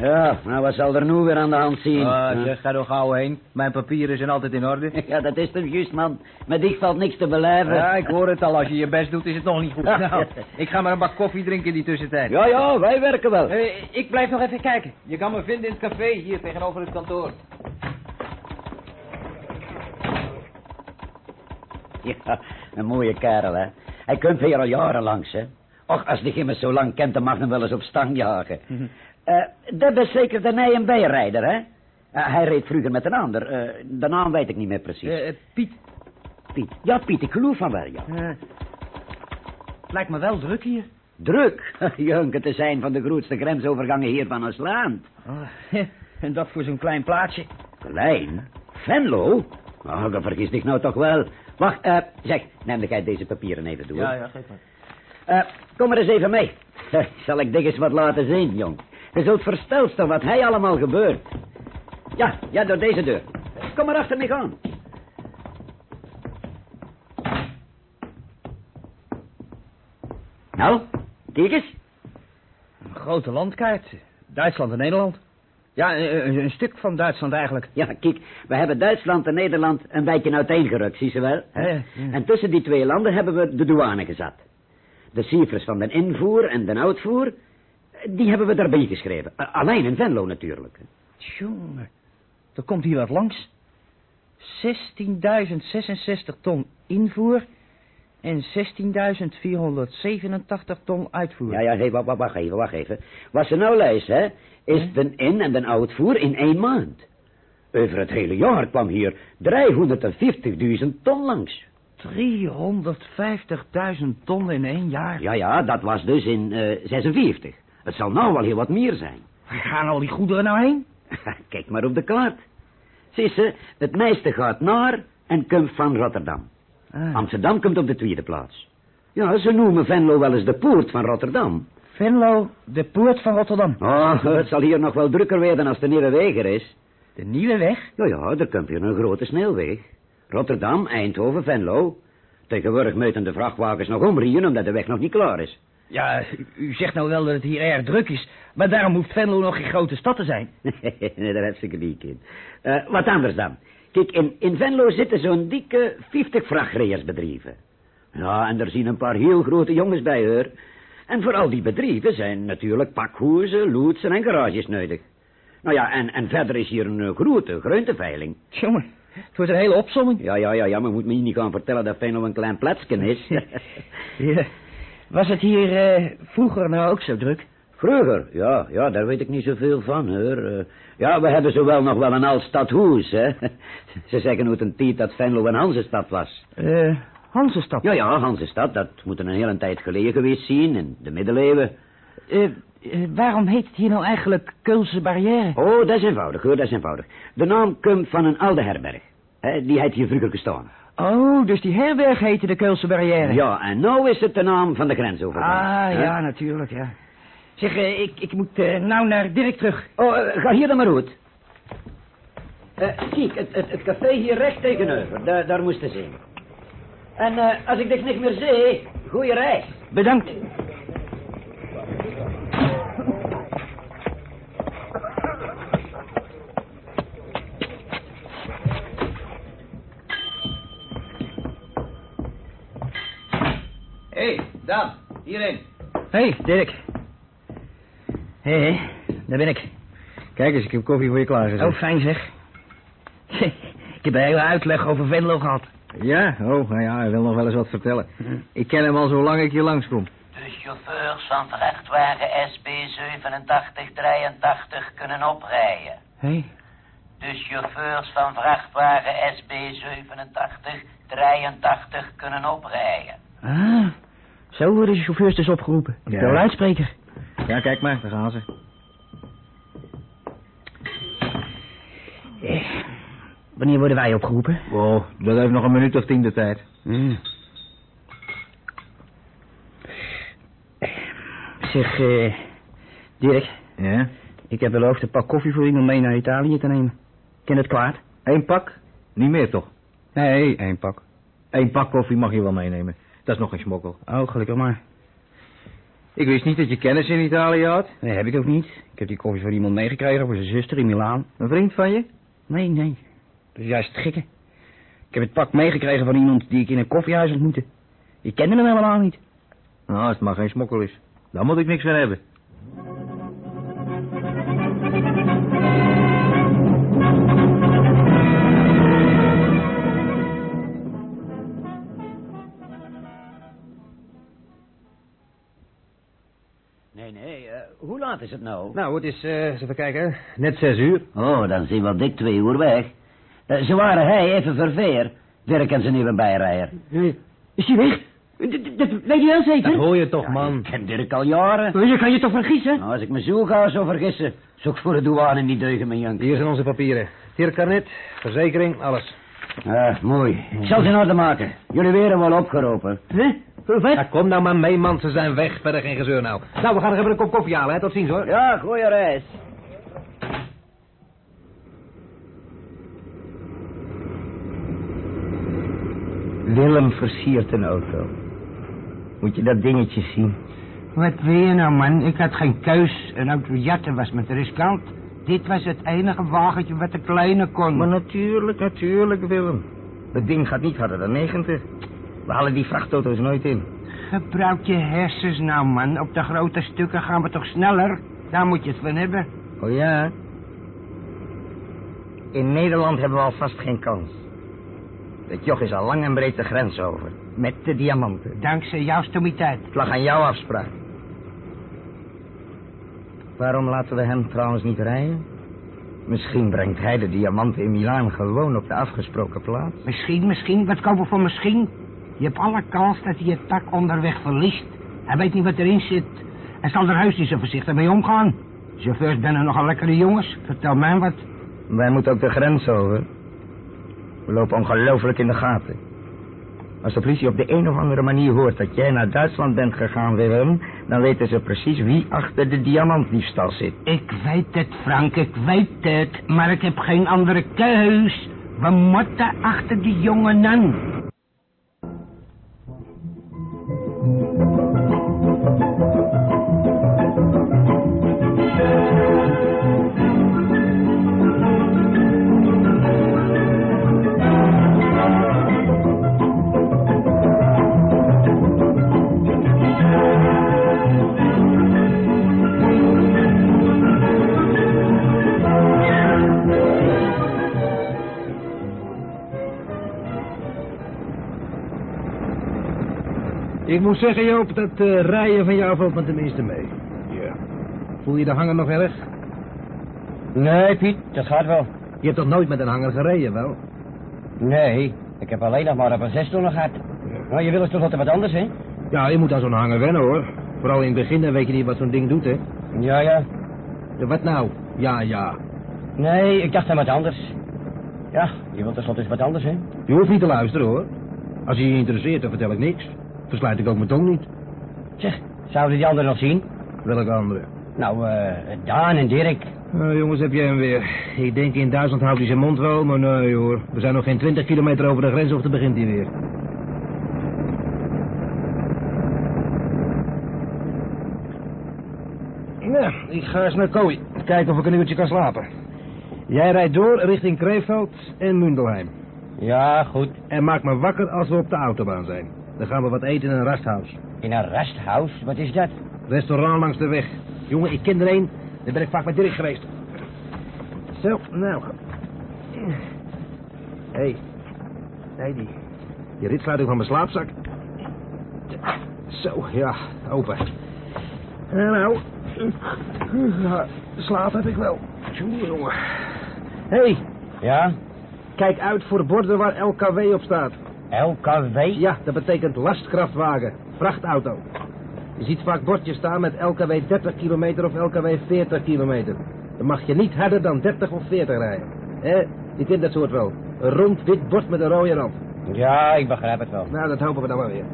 Ja, nou, wat zal er nu weer aan de hand zien? Ah, zeg, ga er gauw heen. Mijn papieren zijn altijd in orde. (laughs) Ja, dat is toch juist, man. Met dich valt niks te beleven. Ja, ik hoor het al. Als je je best doet, is het nog niet goed. Ja. Nou, ik ga maar een bak koffie drinken in die tussentijd. Ja, ja, wij werken wel. Eh, ik blijf nog even kijken. Je kan me vinden in het café, hier tegenover het kantoor. (laughs) Ja, een mooie kerel, hè. Hij komt hier al jaren langs, hè. Och, als die immers zo lang kent, dan mag hem wel eens op stang jagen. Eh, dat is zeker de nieuwe bijrijder, hè? Eh, hij reed vroeger met een ander. eh, de naam weet ik niet meer precies. Piet, Piet. Ja, Piet, ik geloof van wel, ja. Het lijkt me wel druk hier. Druk. Junker te zijn van de grootste grensovergangen hier van ons land. Oh, (laughs) en dat voor zo'n klein plaatsje. Klein? Venlo? Oh, dan vergis dich nou toch wel. Wacht, eh, zeg, neem jij deze papieren even door. Ja, ja, geef maar. Eh, kom maar eens even mee. Zal ik eens wat laten zien, jong. Je zult versteld staan wat hij allemaal gebeurt. Ja, ja, door deze deur. Kom maar achter me aan. Nou, kijk eens. Een grote landkaart. Duitsland en Nederland. Ja, een, stuk van Duitsland eigenlijk. Ja, kijk, we hebben Duitsland en Nederland een beetje uiteengerukt, zie je wel. hè? Ja, ja. En tussen die twee landen hebben we de douane gezet. De cijfers van de invoer en de uitvoer, die hebben we daarbij geschreven. Alleen in Venlo natuurlijk. Jongen, er komt hier wat langs. 16.066 ton invoer en 16.487 ton uitvoer. Ja, ja, hey, wacht, wacht, even, wacht even. Wat ze nou lezen, hè, is de in- en de uitvoer in één maand. Over het hele jaar kwam hier 340.000 ton langs. 350.000 ton in één jaar. Ja, ja, dat was dus in eh 46. Het zal nou wel heel wat meer zijn. Waar gaan al die goederen nou heen? (laughs) Kijk maar op de kaart. Zie ze, het meeste gaat naar en komt van Rotterdam. Ah. Amsterdam komt op de tweede plaats. Ja, ze noemen Venlo wel eens de poort van Rotterdam. Venlo, de poort van Rotterdam. Oh, het zal hier nog wel drukker worden als de nieuwe weg er is. De nieuwe weg? Ja, ja, er komt hier een grote snelweg. Rotterdam, Eindhoven, Venlo. Tegenwoordig moeten de vrachtwagens nog omrieën omdat de weg nog niet klaar is. Ja, u- u zegt nou wel dat het hier erg druk is, maar daarom hoeft Venlo nog geen grote stad te zijn. (laughs) nee, daar heb ze gelijk in. Eh, wat anders dan. Kijk, in, in Venlo zitten zo'n dikke 50 vrachtrijdersbedrijven. Ja, en er zien een paar heel grote jongens bij, hoor. En voor al die bedrijven zijn natuurlijk pakhuizen, loodsen en garages nodig. Nou ja, en, en verder is hier een eh, grote groenteveiling. Jongen, het wordt een hele opsomming. Ja, ja, ja, ja, maar moet me niet gaan vertellen dat Venlo een klein plaatsje is. (laughs) Ja. Was het hier eh, vroeger nou ook zo druk? Vroeger, ja, ja, daar weet ik niet zoveel van, hoor. Eh, ja, we hebben zowel nog wel een oud stadhuis, hè. (laughs) Ze zeggen uit een tijd dat Venlo een Hansestad was. Eh, Hansestad. Ja, ja, Hansestad, dat moet een hele tijd geleden geweest zijn, in de middeleeuwen. Eh, eh, waarom heet het hier nou eigenlijk Keulse Barrière? Oh, dat is eenvoudig, hoor, dat is eenvoudig. De naam komt van een oude herberg. Hè, die heeft hier vroeger gestaan. Oh, dus die herberg heette de Keulse Barrière. Ja, en nou is het de naam van de grensovergang. Ah, Hè? ja, natuurlijk, ja. Zeg, eh, ik, ik moet eh, nou naar Dirk terug. Oh, eh, ga hier dan maar uit. Eh, kijk, het, het, het café hier recht tegenover, daar, daar moest je zijn. En eh, als ik dich niet meer zie, goeie reis. Bedankt. Hé, hey, Dan, hierin. Hé, hey, Dirk. Hé, hey, daar ben ik. Kijk eens, ik heb koffie voor je klaargezet. Oh, fijn zeg. (laughs) ik heb een hele uitleg over Venlo gehad. Ja? Oh, nou ja, hij wil nog wel eens wat vertellen. Ik ken hem al zo lang ik hier langskom. De chauffeurs van vrachtwagen SB 8783 kunnen oprijden. Hé? De chauffeurs van vrachtwagen SB 8783 kunnen oprijden. Ah, zo worden de chauffeurs dus opgeroepen. Ja. Door luidspreker. Ja, kijk maar, daar gaan ze. Eh, wanneer worden wij opgeroepen? Oh, dat heeft nog een minuut of tien de tijd. Hmm. Zeg, eh, Dirk, Ja? ik heb beloofd een pak koffie voor iemand mee naar Italië te nemen. Ken het kwaad? Eén pak? Niet meer toch? Nee, één pak. Eén pak koffie mag je wel meenemen. Dat is nog geen smokkel. Oh, gelukkig maar. Ik wist niet dat je kennis in Italië had. Nee, heb ik ook niet. Ik heb die koffie van iemand meegekregen voor zijn zuster in Milaan. Een vriend van je? Nee, nee. Dat is juist het gekke. Ik heb het pak meegekregen van iemand die ik in een koffiehuis ontmoette. Ik kende hem helemaal niet. Nou, als het maar geen smokkel is. Dan moet ik niks van hebben. Laat is het nou? Nou, het is, eh, eens even kijken, net zes uur. Oh, dan zijn we dik twee uur weg. Eh, ze waren hij even verveer. Dirk en zijn nieuwe bijrijder. Is hij weg? Dat weet je wel zeker? Dat hoor je toch, Ja, man. ik ken Dirk al jaren. Je kan je toch vergissen? Nou, als ik me zo ga zo vergissen, zoek voor de douane niet deugen, mijn jank. Hier zijn onze papieren. Tirkanet, verzekering, alles. Ah, mooi. Ik zal ze in orde maken. Jullie weer wel opgeroepen. Hè? Ja, kom nou maar mee, man. Ze zijn weg. Verder geen gezeur nou. Nou, we gaan nog even een kop koffie halen, hè. Tot ziens, hoor. Ja, goeie reis. Willem versiert een auto. Moet je dat dingetje zien? Wat wil je nou, man? Ik had geen keus. Een auto jatten was met riskant. Dit was het enige wagentje wat de kleine kon. Maar natuurlijk, natuurlijk, Willem. Het ding gaat niet harder dan 90. We halen die vrachtauto's nooit in. Gebruik je hersens nou, man. Op de grote stukken gaan we toch sneller? Daar moet je het van hebben. Oh ja? In Nederland hebben we alvast geen kans. Het joch is al lang en breed de grens over. Met de diamanten. Dankzij jouw stomiteit. Het lag aan jouw afspraak. Waarom laten we hem trouwens niet rijden? Misschien brengt hij de diamanten in Milaan gewoon op de afgesproken plaats. Misschien, misschien. Wat komen we voor misschien? Je hebt alle kans dat hij het tak onderweg verliest. Hij weet niet wat erin zit. Hij zal er huis niet zo voorzichtig mee omgaan. Chauffeurs zijn er nogal lekkere jongens. Vertel mij wat. Wij moeten ook de grens over. We lopen ongelooflijk in de gaten. Als de politie op de een of andere manier hoort dat jij naar Duitsland bent gegaan, Willem... dan weten ze precies wie achter de diamantdiefstal zit. Ik weet het, Frank, ik weet het. Maar ik heb geen andere keus. We moeten achter die jongen aan. Ik moet zeggen, Joop, dat eh, rijden van jou valt me tenminste mee. Ja. Voel je de hanger nog erg? Nee, Piet, dat gaat wel. Je hebt toch nooit met een hanger gereden, wel? Nee, ik heb alleen nog maar op een zestonner gehad. Nou, je wil eens toch altijd wat anders, hè? Ja, je moet aan zo'n hanger wennen, hoor. Vooral in het begin, dan weet je niet wat zo'n ding doet, hè? Ja, ja. Ja, wat nou? Ja, ja. Nee, ik dacht aan wat anders. Ja, je wilt tenslotte eens wat anders, hè? Je hoeft niet te luisteren, hoor. Als je je interesseert, dan vertel ik niks. Versluit ik ook mijn tong niet. Zeg, zouden die anderen nog zien? Welke andere? Nou, eh, Daan en Dirk. Nou, jongens, heb jij hem weer. Ik denk in Duitsland houdt hij zijn mond wel, maar nee hoor. We zijn nog geen twintig kilometer over de grens of dan begint hij weer. Ja, ik ga eens naar Kooi. Kijken of ik een uurtje kan slapen. Jij rijdt door richting Kreeveld en Mundelheim. Ja, goed. En maak me wakker als we op de autobaan zijn. Dan gaan we wat eten in een rasthuis. In een rasthuis? Wat is dat? Restaurant langs de weg. Jongen, ik ken er een. Daar ben ik vaak met Dirk geweest. Zo, nou. Hé. Hey. Nee, die. Die ritsluiting van mijn slaapzak. Zo, ja, open. En nou. Slaap heb ik wel. Jongen, jongen. Hé. Hey. Ja? Kijk uit voor borden waar LKW op staat. LKW? Ja, dat betekent lastkrachtwagen, vrachtauto. Je ziet vaak bordjes staan met LKW 30 kilometer of LKW 40 kilometer. Dan mag je niet harder dan 30 of 40 rijden. Hé, je kent dat soort wel. Een rond wit bord met een rode rand. Ja, ik begrijp het wel. Nou, dat hopen we dan maar weer.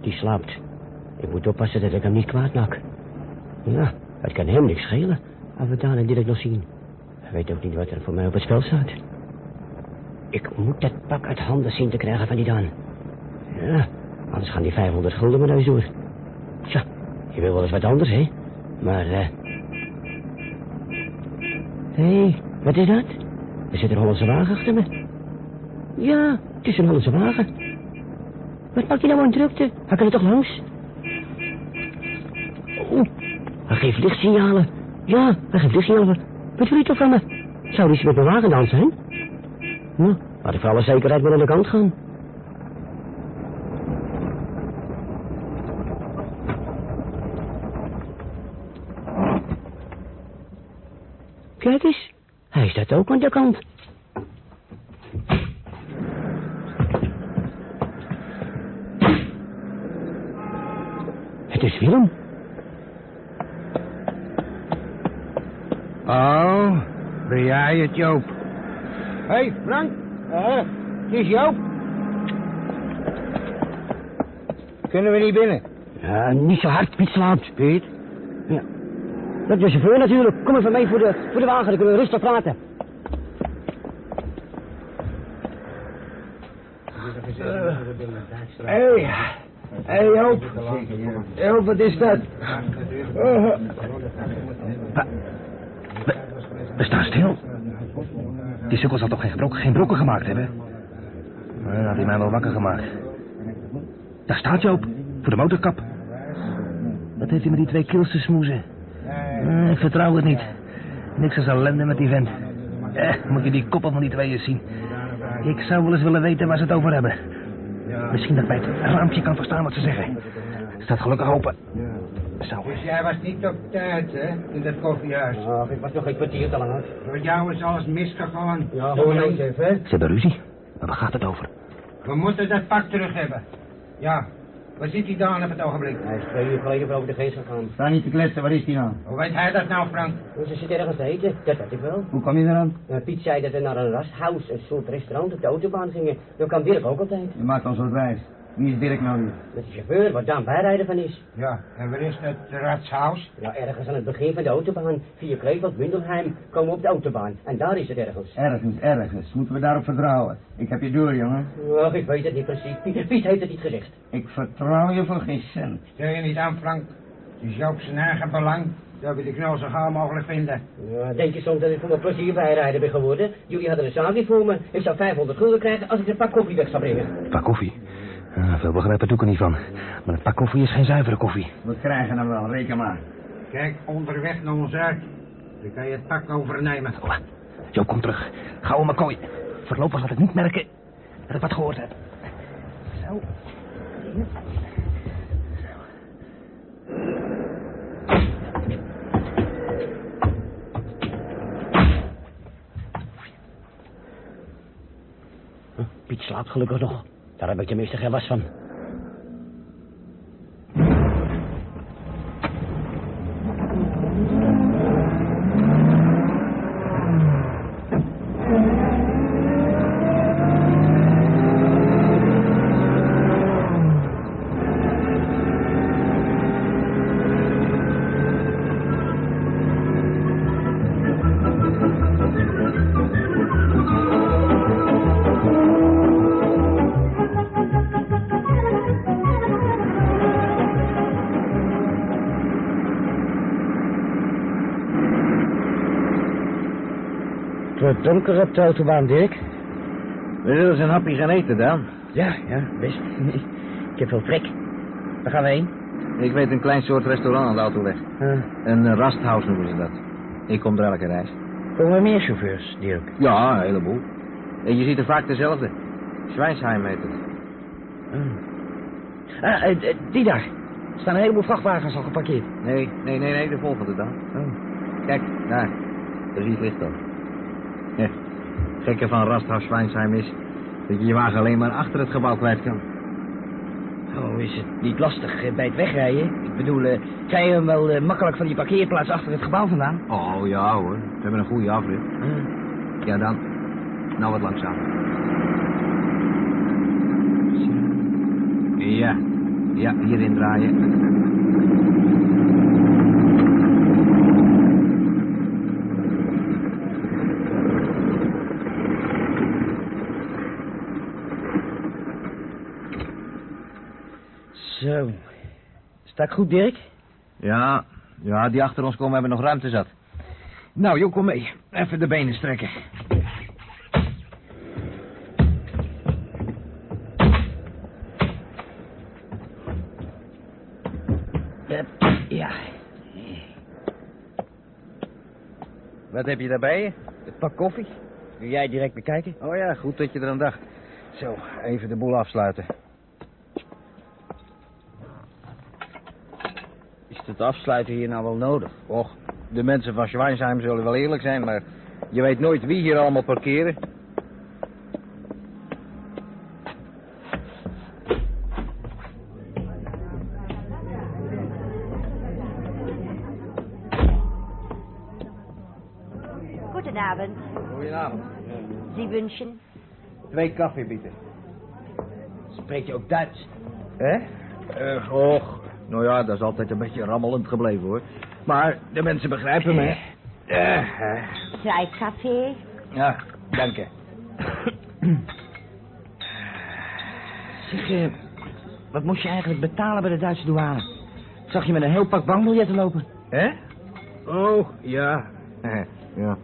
Die slaapt. Ik moet oppassen dat ik hem niet kwaad maak. Ja, het kan hem niks schelen. Als we Daan en Dirk nog zien. Hij weet ook niet wat er voor mij op het spel staat. Ik moet dat pak uit handen zien te krijgen van die Daan. Ja, anders gaan die 500 gulden mijn neus door. Tja, je wil wel eens wat anders, hè? Maar, eh... Hé, hey, wat is dat? Er zit een Hollandse wagen achter me. Ja, het is een Hollandse wagen. Wat maakt hij nou een drukte? Hij kan er toch langs? Geeft lichtsignalen. Ja, hij geeft lichtsignalen. Wat wil je toch van me? Zou die met mijn wagen dan zijn? Nou, laat ik voor alle zekerheid maar aan de kant gaan. Kijk eens, hij staat ook aan de kant. Het is Willem. Oh, ben jij het, Joop? Hé, hey, Frank. Uh, het is Joop. Kunnen we niet binnen? Ja, niet zo hard, Piet slaapt. Piet? Ja. Dat is de chauffeur natuurlijk. Kom even mee voor de, voor de wagen, dan kunnen we rustig praten. Hé, hey. hey, Joop. Joop, wat is dat? Uh. We, we, staan stil. Die sukkel zal toch geen, brokken gemaakt hebben? Nou, had hij mij wel wakker gemaakt. Daar staat Joop, voor de motorkap. Wat heeft hij met die twee kills te smoezen? Ik vertrouw het niet. Niks als ellende met die vent. Eh, moet je die koppen van die twee eens zien. Ik zou wel eens willen weten waar ze het over hebben. Misschien dat bij het raampje kan verstaan wat ze zeggen. Staat gelukkig open. Zo. Dus jij was niet op tijd, hè, in dat koffiehuis? Ach, ik was nog een kwartier te lang. Door jou is alles misgegaan. Ja, hoor eens even, hè. Ze hebben ruzie. Maar waar gaat het over? We moeten dat pak terug hebben. Ja, waar zit hij dan op het ogenblik? Hij is twee uur geleden over de geest gegaan. Sta niet te kletsen, waar is hij nou? Hoe weet hij dat nou, Frank? Ze zit ergens te eten, dat weet ik wel. Hoe kwam je eraan? Uh, Piet zei dat we naar een rasthouse, een soort restaurant op de autobaan gingen. Dan kan Dirk ook altijd. Je maakt ons wat wijs. Wie is Dirk nou weer? Dat is de chauffeur, waar Daan bijrijder van is. Ja, en waar is het ratshuis? Ja, ergens aan het begin van de autobaan. Via Kreveld, Mundelheim, komen we op de autobaan. En daar is het ergens. Ergens, ergens. Moeten we daarop vertrouwen? Ik heb je door, jongen. Ach, ik weet het niet precies. Piet, Piet heeft het niet gezegd. Ik vertrouw je voor geen cent. Stel je niet aan, Frank. Het is Joop zijn eigen belang. Dat we de knal zo gauw mogelijk vinden. Ja, denk je soms dat ik voor mijn plezier bijrijder ben geworden? Jullie hadden een zaakje voor me. Ik zou 500 gulden krijgen als ik een pak koffie weg zou brengen. Een pak koffie? Ja, veel begrijpen doe ik er niet van. Maar een pak koffie is geen zuivere koffie. We krijgen hem wel, reken maar. Kijk onderweg naar ons uit. Dan kan je het pak overnemen. Oh, Jo, kom terug. Gauw in mijn kooi. Voorlopig laat ik niet merken dat ik wat gehoord heb. Zo. Piet slaapt gelukkig nog. Daar heb ik tenminste geen last van. Donker op de autobaan, Dirk. We zullen zijn hapje gaan eten, dan. Ja, ja, best. Ik heb veel trek. Waar gaan we heen? Ik weet een klein soort restaurant aan de autoweg. Uh. Een uh, rasthouse noemen ze dat. Ik kom er elke reis. Komen er meer chauffeurs, Dirk? Ja, een heleboel. En je ziet er vaak dezelfde. Schwijnsheim heet het. Uh. Ah, uh, die daar. Er staan een heleboel vrachtwagens al geparkeerd. Nee, nee, nee, nee, de volgende dan. Oh. Kijk, daar. Daar zie je het licht al. Gekke van Rasthaus Schwijnsheim is dat je je wagen alleen maar achter het gebouw kwijt kan. Oh, is het niet lastig uh, bij het wegrijden? Ik bedoel, uh, krijg je hem wel uh, makkelijk van die parkeerplaats achter het gebouw vandaan? Oh, ja hoor. We hebben een goede afrit. Ja, dan. Nou wat langzaam. Ja. Ja, hierin draaien. Zo. Sta ik goed, Dirk? Ja, ja, die achter ons komen hebben nog ruimte zat. Nou, joh, kom mee. Even de benen strekken. Ja. Wat heb je daarbij? Een pak koffie. Wil jij direct bekijken? Oh ja, goed dat je er aan dacht. Zo, even de boel afsluiten. Het afsluiten hier nou wel nodig? Och, de mensen van Schweinsheim zullen wel eerlijk zijn, maar je weet nooit wie hier allemaal parkeren. Goedenavond. Goedenavond. Sie wünschen? Twee koffie bieten. Spreek je ook Duits? Hè? Eh? Och, nou ja, dat is altijd een beetje rammelend gebleven, hoor. Maar de mensen begrijpen me. Eh, eh. Zwei Kaffee? Ja, dank je. Zeg, eh, wat moest je eigenlijk betalen bij de Duitse douane? Zag je met een heel pak bankbiljetten lopen. Hè? Oh, ja. Eh, ja.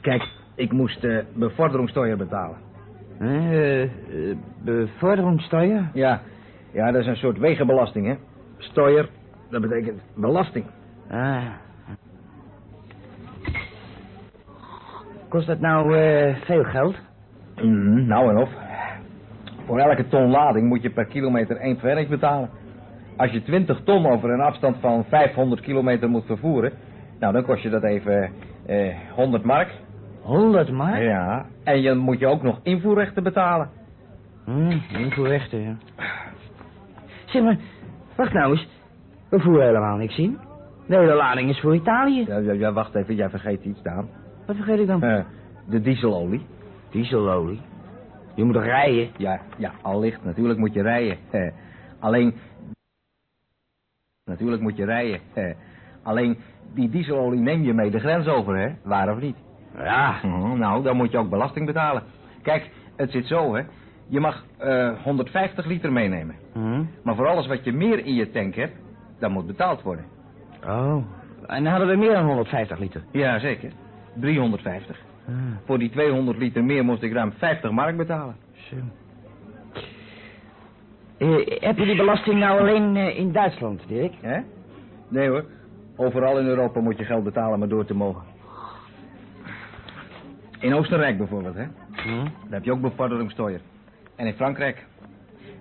Kijk, ik moest uh, bevorderingssteuer betalen. Eh, eh, bevorderingssteuer? Ja. Ja, dat is een soort wegenbelasting, hè. Steuer, dat betekent belasting. Ah. Kost dat nou eh, veel geld? Mm, nou en of. Voor elke ton lading moet je per kilometer één pfennig betalen. Als je 20 ton over een afstand van 500 kilometer moet vervoeren... nou, dan kost je dat even eh, 100 mark. 100 mark? Ja, en je moet je ook nog invoerrechten betalen. Hm, invoerrechten, ja. Zeg maar, wacht nou eens. We voeren helemaal niks in. De hele lading is voor Italië. Ja, ja, ja, wacht even, jij vergeet iets, Daan. Wat vergeet ik dan? Eh, de dieselolie. Dieselolie? Je moet toch rijden? Ja, ja, allicht. Natuurlijk moet je rijden. Eh, alleen... Natuurlijk moet je rijden. Eh, alleen, die dieselolie neem je mee de grens over, hè? Waar of niet? Ja. Mhm, nou, dan moet je ook belasting betalen. Kijk, het zit zo, hè. Je mag eh 150 liter meenemen. Hm? Maar voor alles wat je meer in je tank hebt, dat moet betaald worden. Oh. En hadden we meer dan 150 liter. Ja, zeker. 350. Ah. Voor die 200 liter meer moest ik ruim 50 mark betalen. Zo. Eh, heb je die belasting nou alleen eh, in Duitsland, Dirk? Hè? Nee hoor. Overal in Europa moet je geld betalen maar door te mogen. In Oostenrijk bijvoorbeeld, hè? Hm? Daar heb je ook bevorderingssteuer. En in Frankrijk.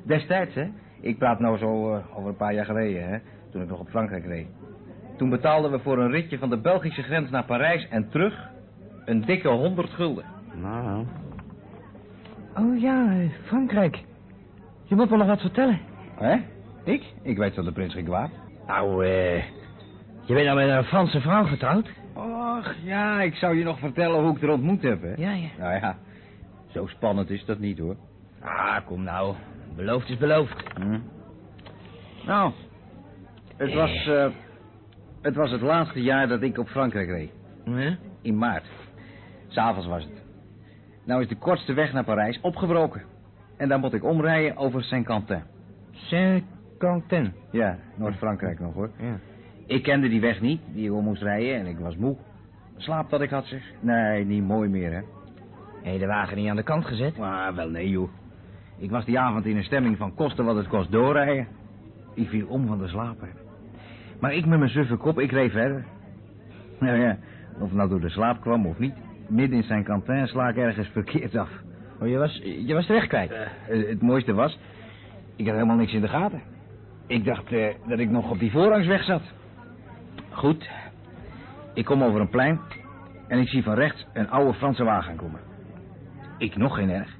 Destijds, hè? Ik praat nou zo eh, over een paar jaar geleden, hè? Toen ik nog op Frankrijk reed. Toen betaalden we voor een ritje van de Belgische grens naar Parijs en terug een dikke 100 gulden. Nou. Oh ja, eh, Frankrijk. Je moet me nog wat vertellen. Hè? Ik? Ik weet van de prins geen kwaad. Nou, eh... Je bent nou met een Franse vrouw getrouwd? Och, ja, ik zou je nog vertellen hoe ik er ontmoet heb, hè? Ja, ja. Nou ja, zo spannend is dat niet, hoor. Ah, kom nou. Beloofd is beloofd. Hm. Nou, het was, eh, het was het laatste jaar dat ik op Frankrijk reed. Hm? In maart. S'avonds was het. Nou is de kortste weg naar Parijs opgebroken. En dan moet ik omrijden over Saint-Quentin. Saint-Quentin. Ja, Noord-Frankrijk nog, hoor. Ja. Ik kende die weg niet, die ik om moest rijden, en ik was moe. Slaap dat ik had, zeg. Nee, niet mooi meer, hè. Heb je de wagen niet aan de kant gezet? Maar wel nee, joh. Ik was die avond in een stemming van kosten wat het kost doorrijden. Ik viel om van de slapen. Maar ik met mijn suffe kop, ik reed verder. (laughs) Nou ja, of nou door de slaap kwam of niet. Midden in zijn kantin sla ik ergens verkeerd af. Oh, je was, je was weg kwijt. Eh, het mooiste was, ik had helemaal niks in de gaten. Ik dacht eh, dat ik nog op die voorrangsweg zat. Goed. Ik kom over een plein en ik zie van rechts een oude Franse wagen komen. Ik nog geen erg.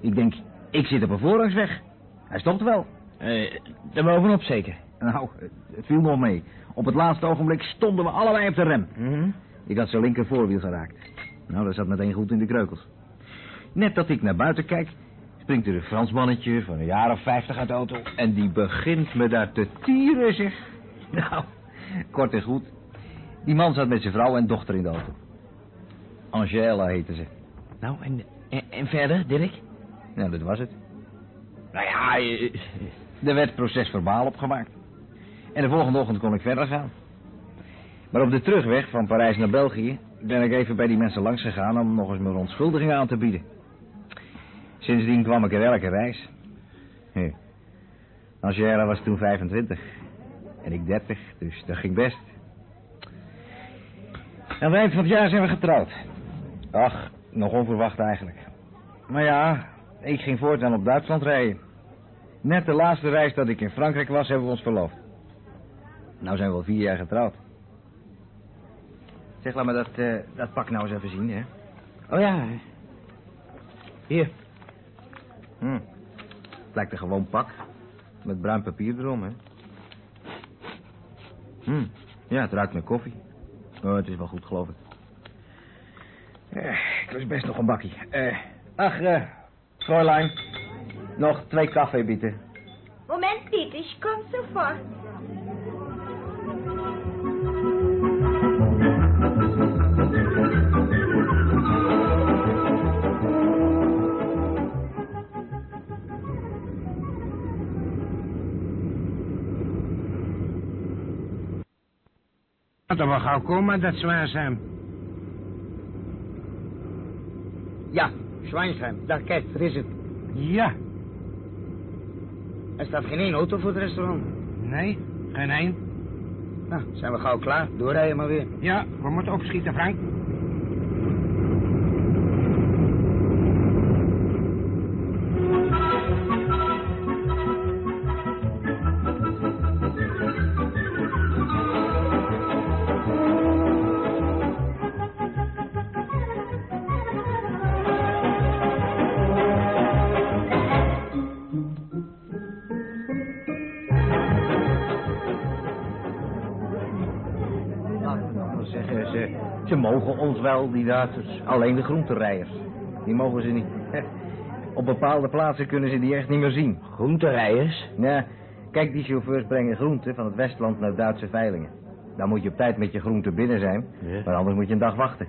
Ik denk, ik zit op een voorrangsweg. Hij stopt wel. Eh, daar bovenop zeker. Nou, het, het viel nog mee. Op het laatste ogenblik stonden we allebei op de rem. Mhm. Ik had zijn linker voorwiel geraakt. Nou, dat zat meteen goed in de kreukels. Net dat ik naar buiten kijk, springt er een Fransmannetje van een jaar of vijftig uit de auto... en die begint me daar te tieren, zeg. (laughs) Nou, kort en goed. Die man zat met zijn vrouw en dochter in de auto. Angela heette ze. Nou, en, en, en verder, Dirk? Nou, dat was het. Nou ja, eh, Er werd procesverbaal opgemaakt. En de volgende ochtend kon ik verder gaan. Maar op de terugweg van Parijs naar België ben ik even bij die mensen langs gegaan om nog eens mijn verontschuldiging aan te bieden. Sindsdien kwam ik er elke reis. Hm. Angela was toen 25 en ik 30, dus dat ging best. Aan het eind van het jaar zijn we getrouwd. Ach, nog onverwacht eigenlijk. Maar ja, ik ging voortaan op Duitsland rijden. Net de laatste reis dat ik in Frankrijk was, hebben we ons verloofd. Nou zijn we al vier jaar getrouwd. Zeg, laat me dat, eh, dat pak nou eens even zien, hè. Oh ja. Hier. Hm. Het lijkt een gewoon pak. Met bruin papier erom, hè. Hm. Ja, het ruikt naar koffie. Oh, het is wel goed, geloof ik. Eh, ik lust best nog een bakkie. Eh, ach, eh, Fräulein. Nog twee koffie, bieten. Moment, Piet, ik kom sofort. Dat er wel gauw komen, dat Zwansheim. Ja, Schweinsheim. Dag Kert, er is het. Ja. Er staat geen één auto voor het restaurant. Nee, geen één. Nou, zijn we gauw klaar. Doorrijden maar weer. Ja, we moeten opschieten, Frank. Wel, die Duitsers. Alleen de groenterijers. Die mogen ze niet. (laughs) Op bepaalde plaatsen kunnen ze die echt niet meer zien. Groenterijers? Ja, kijk, die chauffeurs brengen groenten van het Westland naar Duitse veilingen. Dan moet je op tijd met je groente binnen zijn, maar anders moet je een dag wachten.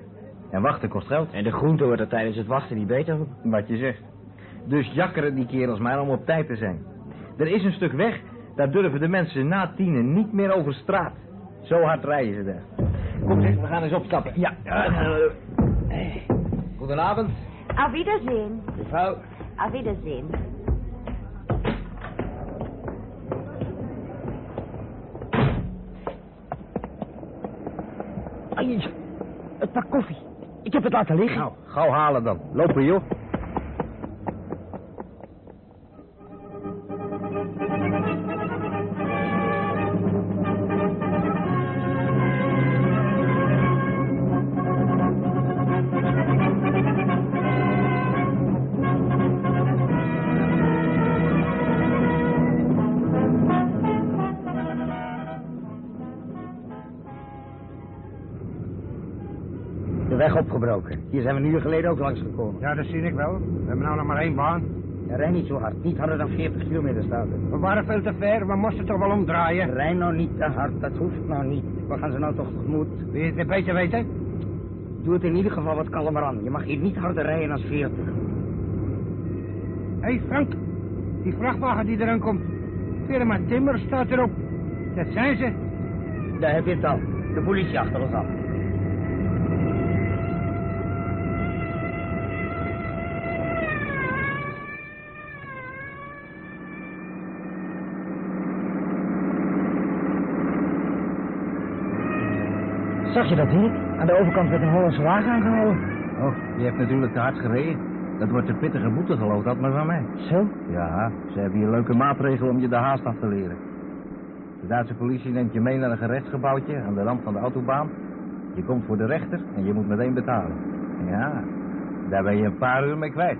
En wachten kost geld. En de groente wordt er tijdens het wachten niet beter op. Wat je zegt. Dus jakkeren die kerels maar om op tijd te zijn. Er is een stuk weg, daar durven de mensen na tienen niet meer over straat. Zo hard rijden ze daar. Kom zeg, we gaan eens opstappen. Ja. Goedenavond, Auf Wiedersehen. mevrouw. Auf Wiedersehen. Ai, het pak koffie. Ik heb het laten liggen. Nou, gauw halen dan. Lopen, joh. Hier zijn we een uur geleden ook langs gekomen. Ja, dat zie ik wel. We hebben nou nog maar één baan. Ja, rij niet zo hard. Niet harder dan 40 kilometer staat er. We waren veel te ver, we moesten toch wel omdraaien. Rij nou niet te hard, dat hoeft nou niet. We gaan ze nou toch tegemoet. Wil je het beter weten? Doe het in ieder geval wat kalmer aan. Je mag hier niet harder rijden dan 40. Hé, hey Frank. Die vrachtwagen die eraan komt. Firma Timmer staat erop. Dat zijn ze. Daar heb je het al. De politie achter ons aan. Zag je dat, Dirk? Aan de overkant werd een Hollandse wagen aangehouden. Oh, je hebt natuurlijk te hard gereden. Dat wordt een pittige boete, geloof dat maar van mij. Zo? Ja, ze hebben hier leuke maatregelen om je de haast af te leren. De Duitse politie neemt je mee naar een gerechtsgebouwtje aan de rand van de autobaan. Je komt voor de rechter en je moet meteen betalen. Ja, daar ben je een paar uur mee kwijt.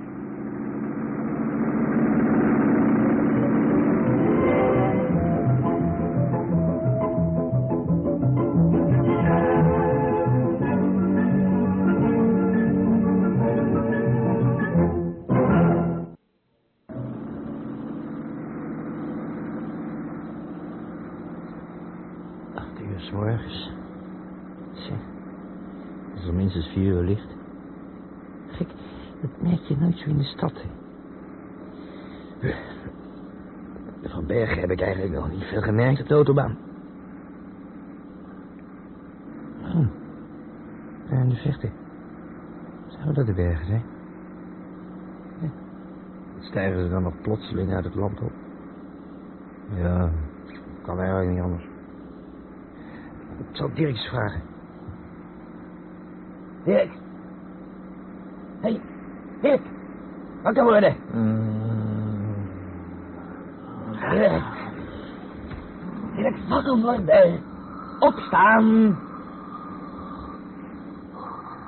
Veel gemerkt op de autobaan. Hm. In de vechten. Zou dat de bergen zijn? Ja. Stijgen ze dan nog plotseling uit het land op? Ja, kan eigenlijk niet anders. Ik zal Dirk eens vragen. Dirk. Hé, hey, Dirk. Wakker worden. Dirk. Dirk, wakker worden. Opstaan.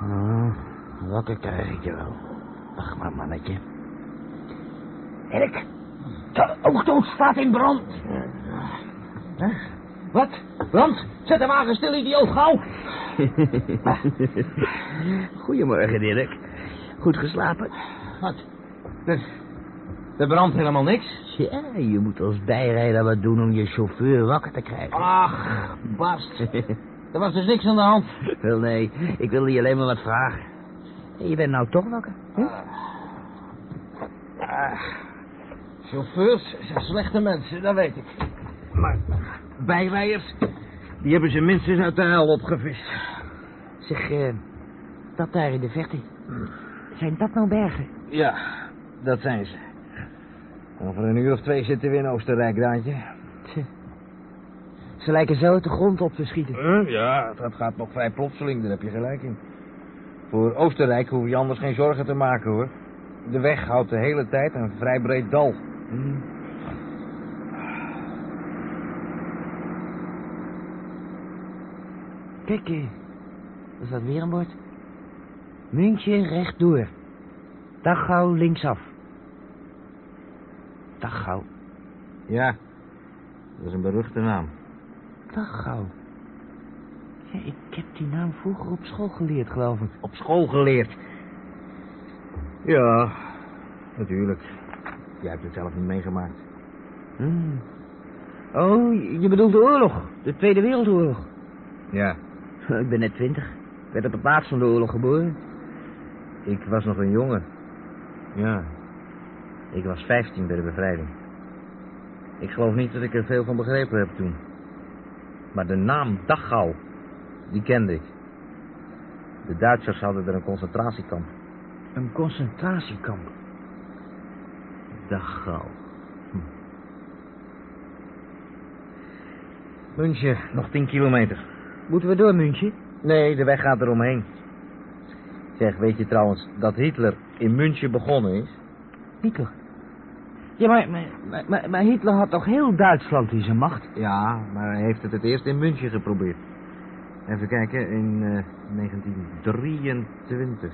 Ah, wakker krijg ik je wel. Ach, maar mannetje. Dirk. De auto staat in brand. Wat? Brand? Zet de wagen stil, idioot, gauw! (laughs) Goedemorgen, Dirk. Goed geslapen? Wat? Er, brandt helemaal niks. Ja, je moet als bijrijder wat doen om je chauffeur wakker te krijgen. Ach, Bast. Er was dus niks aan de hand. Wel, nee. Ik wilde je alleen maar wat vragen. Je bent nou toch wakker? Hm? Ah, chauffeurs zijn slechte mensen, dat weet ik. Maar bijrijders, die hebben ze minstens uit de hel opgevist. Zeg, eh, dat daar in de verte. Zijn dat nou bergen? Ja, dat zijn ze. Over een uur of twee zitten we in Oostenrijk, Daantje. Ze lijken zo uit de grond op te schieten. Ja, dat gaat nog vrij plotseling, daar heb je gelijk in. Voor Oostenrijk hoef je anders geen zorgen te maken, hoor. De weg houdt de hele tijd een vrij breed dal. Hmm. Kijk, er staat weer een bord. München rechtdoor. Dachau linksaf. Dachau. Ja, dat is een beruchte naam. Dachau. Ja, ik heb die naam vroeger op school geleerd, geloof ik. Op school geleerd? Ja, natuurlijk. Jij hebt het zelf niet meegemaakt. Hmm. Oh, je bedoelt de oorlog. De Tweede Wereldoorlog. Ja. Ik ben net twintig. Ik werd op het laatst van de oorlog geboren. Ik was nog een jongen. Ja. Ik was vijftien bij de bevrijding. Ik geloof niet dat ik er veel van begrepen heb toen. Maar de naam Dachau, die kende ik. De Duitsers hadden er een concentratiekamp. Een concentratiekamp? Dachau. Hm. München, nog tien kilometer. Moeten we door, München? Nee, de weg gaat eromheen. Zeg, weet je trouwens dat Hitler in München begonnen is? Hitler? Ja, maar, maar, maar, maar Hitler had toch heel Duitsland in zijn macht? Ja, maar hij heeft het het eerst in München geprobeerd. Even kijken, in eh, 1923.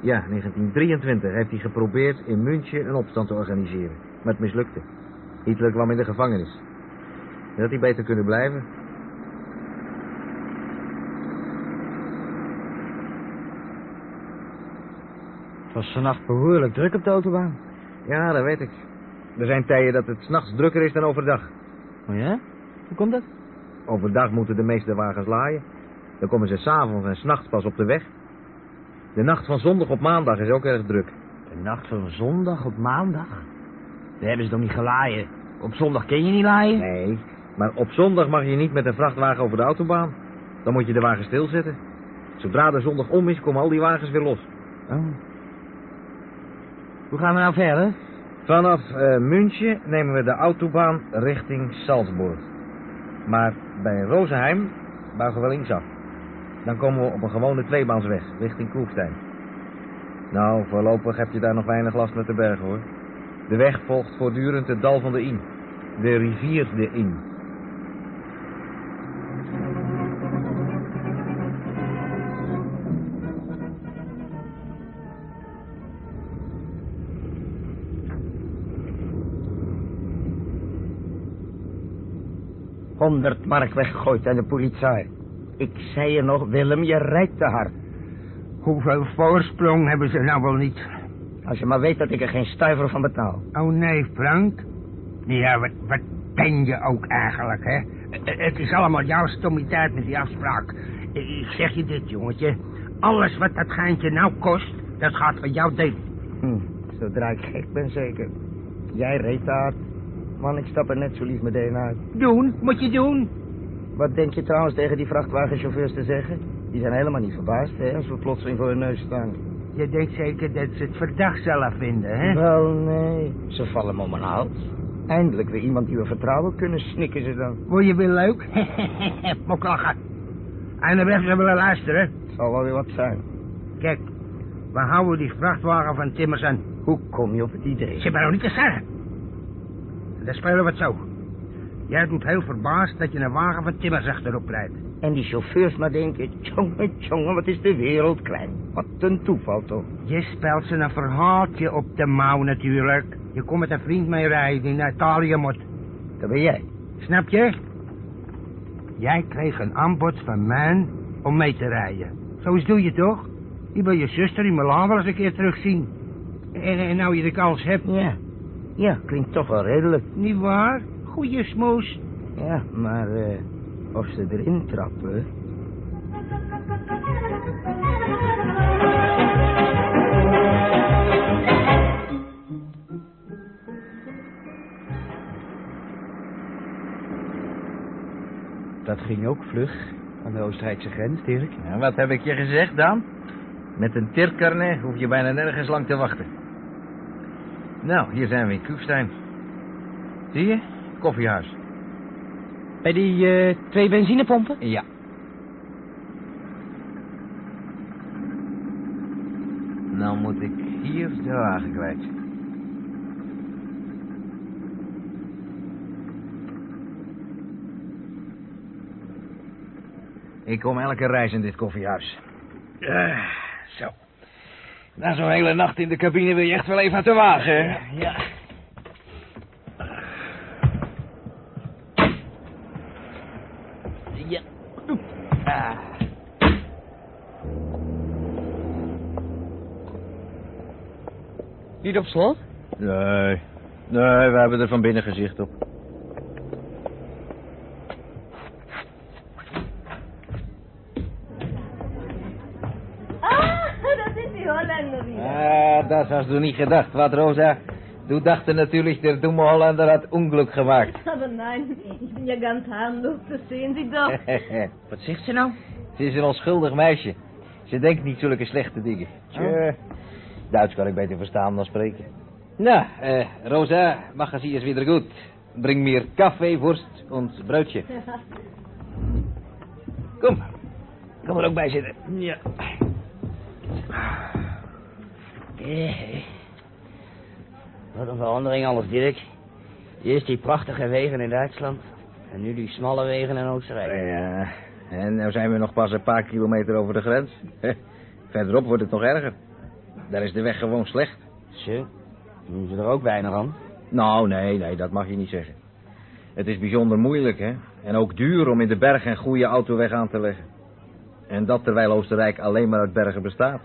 Ja, 1923 heeft hij geprobeerd in München een opstand te organiseren. Maar het mislukte. Hitler kwam in de gevangenis. Dat had hij beter kunnen blijven. Het was vannacht behoorlijk druk op de autobaan. Ja, dat weet ik. Er zijn tijden dat het s'nachts drukker is dan overdag. Oh ja? Hoe komt dat? Overdag moeten de meeste wagens laaien. Dan komen ze s'avonds en s'nachts pas op de weg. De nacht van zondag op maandag is ook erg druk. De nacht van zondag op maandag? Daar hebben ze toch niet gelaaien? Op zondag kun je niet laaien? Nee, maar op zondag mag je niet met een vrachtwagen over de autobaan. Dan moet je de wagen stilzetten. Zodra de zondag om is, komen al die wagens weer los. Oh. Hoe gaan we nou verder? Vanaf uh, München nemen we de autobaan richting Salzburg. Maar bij Rosenheim buigen we linksaf. Dan komen we op een gewone tweebaansweg richting Kloefstein. Nou, voorlopig heb je daar nog weinig last met de bergen, hoor. De weg volgt voortdurend het dal van de Inn. De rivier de Inn. Honderd mark weggegooid aan de politie. Ik zei je nog, Willem, je rijdt te hard. Hoeveel voorsprong hebben ze nou wel niet? Als je maar weet dat ik er geen stuiver van betaal. Oh nee, Frank. Ja, wat, wat ben je ook eigenlijk, hè? Het is allemaal jouw stommiteit met die afspraak. Ik zeg je dit, jongetje. Alles wat dat geintje nou kost, dat gaat van jouw deel. Hm, zodra ik gek ben zeker. Jij reed te hard. Man, ik stap er net zo lief meteen uit. Doen, moet je doen. Wat denk je trouwens tegen die vrachtwagenchauffeurs te zeggen? Die zijn helemaal niet verbaasd, hè, als we plotseling voor hun neus staan. Je denkt zeker dat ze het verdacht zullen vinden, hè? Wel, nee. Ze vallen me om mijn hals. Eindelijk weer iemand die we vertrouwen kunnen, snikken ze dan. Word je weer leuk? (laughs) Mok lachen. En dan weg willen luisteren. Het zal wel weer wat zijn. Kijk, we houden die vrachtwagen van Timmersen. Hoe kom je op het idee? Ze ben nog niet te zeggen. Dan spelen we het zo. Jij doet heel verbaasd dat je een wagen van Timmers achterop rijdt. En die chauffeurs maar denken, jongen, jongen, wat is de wereld klein. Wat een toeval toch. Je spelt ze een verhaaltje op de mouw natuurlijk. Je komt met een vriend mee rijden die naar Italië moet. Dat ben jij. Snap je? Jij kreeg een aanbod van mij om mee te rijden. Zo eens doe je toch? Je wil je zuster in Milaan wel eens een keer terugzien. En, en nou je de kans hebt... Ja. Ja, klinkt toch wel redelijk. Niet waar? Goeie smoes. Ja, maar eh, of ze erin trappen... Dat ging ook vlug aan de Oostenrijkse grens, Dirk. En wat heb ik je gezegd dan? Met een tirkarne hoef je bijna nergens lang te wachten. Nou, hier zijn we in Kufstein. Zie je? Koffiehuis. Bij die eh, twee benzinepompen? Ja. Nou moet ik hier de wagen kwijt. Ik kom elke reis in dit koffiehuis. Eh, zo. Na zo'n hele nacht in de cabine wil je echt wel even uit de wagen, hè? Ja. Ja. Ah. Niet op slot? Nee. Nee, we hebben er van binnen gezicht op. Ah, dat hast du niet gedacht, wat, Rosa? Du dachte natürlich, der dumme Holländer hat Unglück gemacht. Aber (laughs) nein, ich bin ja ganz harmlos, das sehen Sie doch. (laughs) Wat zegt ze nou? Ze is een onschuldig meisje. Ze denkt niet zulke slechte dingen. Tje. Duits kan ik beter verstaan dan spreken. Nou, eh, Rosa, mag sie is wieder goed. Bring mir Kaffee, Wurst en broodje. Kom. Kom er ook bij zitten. Ja. Eh, Wat een verandering alles, Dirk. Eerst die prachtige wegen in Duitsland. En nu die smalle wegen in Oostenrijk. Ja, en nou zijn we nog pas een paar kilometer over de grens. (laughs) Verderop wordt het nog erger. Daar is de weg gewoon slecht. Zo, doen ze er ook weinig aan? Nou, nee, nee, dat mag je niet zeggen. Het is bijzonder moeilijk, hè. En ook duur om in de bergen een goede autoweg aan te leggen. En dat terwijl Oostenrijk alleen maar uit bergen bestaat.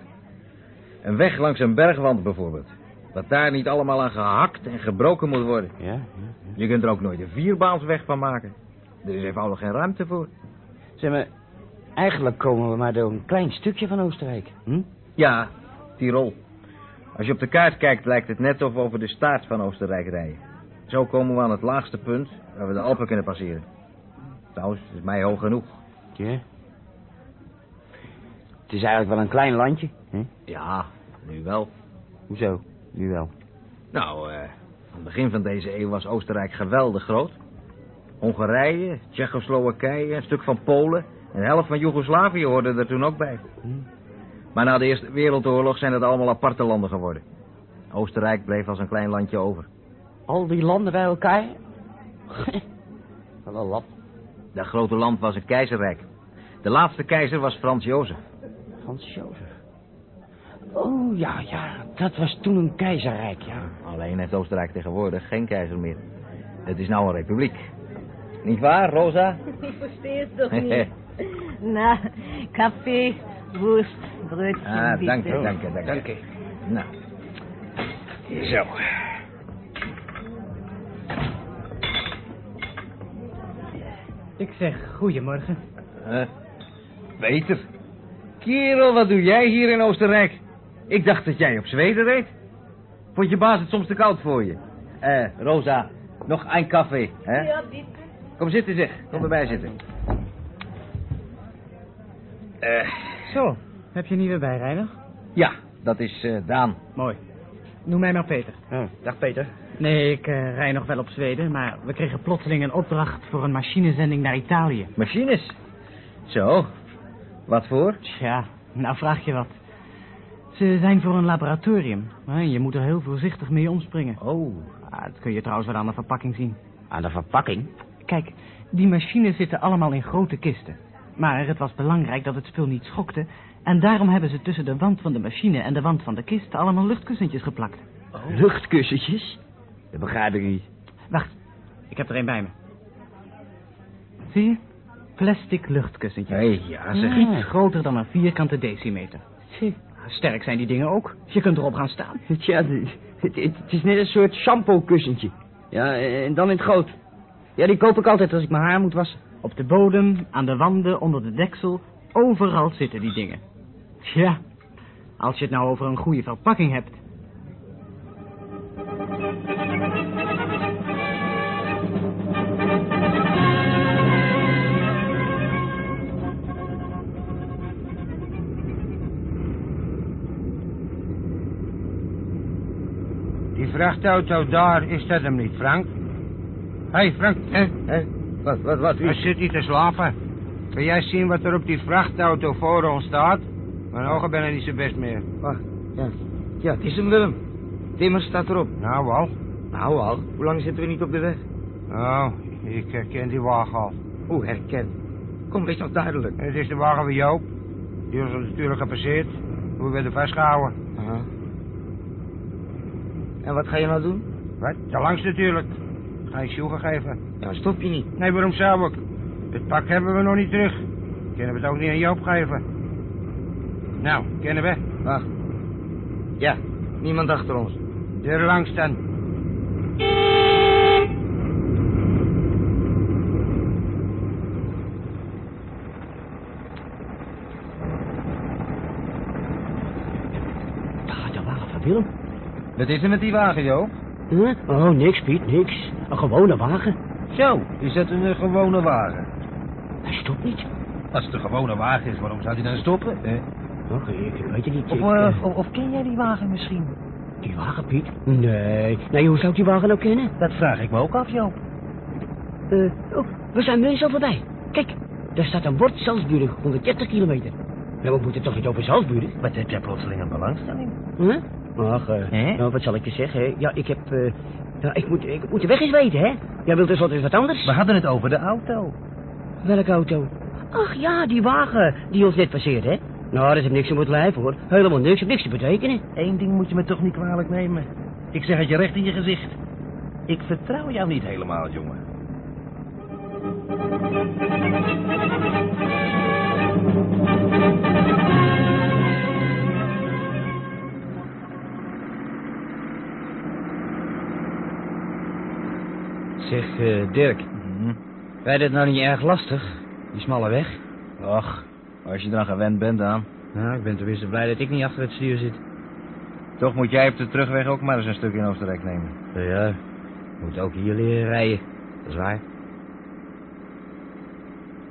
Een weg langs een bergwand bijvoorbeeld. Dat daar niet allemaal aan gehakt en gebroken moet worden. Ja, ja. Je kunt er ook nooit een vierbaansweg van maken. Er is eenvoudig geen ruimte voor. Zeg maar, eigenlijk komen we maar door een klein stukje van Oostenrijk. Hm? Ja, Tirol. Als je op de kaart kijkt, lijkt het net of we over de staart van Oostenrijk rijden. Zo komen we aan het laagste punt waar we de Alpen kunnen passeren. Trouwens, het is mij hoog genoeg. Ja. Het is eigenlijk wel een klein landje. Hè? Ja, nu wel. Hoezo? Nu wel. Nou, eh, aan het begin van deze eeuw was Oostenrijk geweldig groot. Hongarije, Tsjechoslowakije, een stuk van Polen en de helft van Joegoslavië hoorden er toen ook bij. Maar na de Eerste Wereldoorlog zijn het allemaal aparte landen geworden. Oostenrijk bleef als een klein landje over. Al die landen bij elkaar? (laughs) Wat een lap. Dat grote land was een keizerrijk. De laatste keizer was Frans Jozef. Frans Jozef. Oh, ja, ja. Dat was toen een keizerrijk, ja. Alleen heeft Oostenrijk tegenwoordig geen keizer meer. Het is nou een republiek. Niet waar, Rosa? (laughs) Ik verstehe het toch niet. (laughs) Na, Kaffee, Wurst, Brötchen, Ah, dank je, dank je, dank je. Dank je. Nou. Zo. Ik zeg, goedemorgen. Eh, Peter. Kerel, wat doe jij hier in Oostenrijk? Ik dacht dat jij op Zweden reed. Vond je baas het soms te koud voor je? Eh, Rosa, nog een koffie, hè? Ja, bitte. Kom zitten, zeg. Kom erbij zitten. Eh, Zo, heb je een nieuwe bijrijder? ja, dat is eh, Daan. Mooi. Noem mij maar Peter. dag, Peter. Nee, ik eh, rij nog wel op Zweden, maar we kregen plotseling een opdracht voor een machinezending naar Italië. Machines. Zo. Wat voor? Tja, nou vraag je wat. Ze zijn voor een laboratorium. Je moet er heel voorzichtig mee omspringen. Oh. Ah, dat kun je trouwens wel aan de verpakking zien. Aan de verpakking? Kijk, die machines zitten allemaal in grote kisten. Maar het was belangrijk dat het spul niet schokte... en daarom hebben ze tussen de wand van de machine en de wand van de kist... allemaal luchtkussentjes geplakt. Luchtkussentjes? Dat begrijp ik niet. Wacht, ik heb er een bij me. Zie je? plastic luchtkussentje. Hé, ja, zeg. Iets groter dan een vierkante decimeter. Sterk zijn die dingen ook. Je kunt erop gaan staan. (laughs) Tja, het, het, het is net een soort shampoo-kussentje. Ja, en dan in het groot. Ja, die koop ik altijd als ik mijn haar moet wassen. Op de bodem, aan de wanden, onder de deksel. Overal zitten die dingen. Ja, als je het nou over een goede verpakking hebt. Die vrachtauto daar, is dat hem niet, Frank? Hé, hey, Frank. Hé, hé. Wat, wat, wat? Hij zit niet te slapen. Kun jij zien wat er op die vrachtauto voor ons staat? Mijn ogen zijn niet zo best meer. Wacht, ja. Ja, het is hem, Willem. Timmer staat erop. Nou al. Nou al. Hoe lang zitten we niet op de weg? Oh, ik herken die wagen al. Hoe herken? Kom, wees nog duidelijk. Het is de wagen van Joop. Die is ons natuurlijk gepasseerd. We werden vastgehouden. Aha. En wat ga je nou doen? Wat? Te langs natuurlijk. Ga je sjoegen geven. Ja, stop je niet. Nee, waarom zou ik? Het pak hebben we nog niet terug. Kunnen we het ook niet aan Joop geven? Nou, kennen we? Wacht. Ja, niemand achter ons. Deur langs dan. Daar gaat de wagen van Willem. Wat is er met die wagen, Joop? Huh? Oh, niks, Piet, niks. Een gewone wagen. Zo, is dat een eh, gewone wagen? Hij stopt niet. Als het een gewone wagen is, waarom zou hij dan stoppen? Oké, ik weet het niet. Of, eh, eh, of, of ken jij die wagen misschien? Die wagen, Piet? Nee. Nee, hoe zou ik die wagen nou kennen? Dat vraag ik me ook af, Joop. Eh, oh, we zijn mensen al voorbij. Kijk, daar staat een bord Salzburg, 130 kilometer. Nou, we moeten toch niet over Salzburg? Wat heb jij plotseling een belangstelling? Huh? Ach, eh, nou, wat zal ik je zeggen? hè? Ja, ik heb... nou, ik moet, ik moet de weg eens weten, hè? Jij wilt dus wat, wat anders? We hadden het over de auto. Welke auto? Ach ja, die wagen die ons net passeert, hè? Nou, dat heeft niks om het lijf, hoor. Helemaal niks, heeft niks te betekenen. Eén ding moet je me toch niet kwalijk nemen. Ik zeg het je recht in je gezicht. Ik vertrouw jou niet helemaal, jongen. Zeg, eh, Dirk. Wij dit nou niet erg lastig? Die smalle weg? Och, als je eraan gewend bent aan. Nou, ik ben tenminste blij dat ik niet achter het stuur zit. Toch moet jij op de terugweg ook maar eens een stuk in Oostenrijk nemen. Ja, ja. Moet ook hier leren rijden. Dat is waar.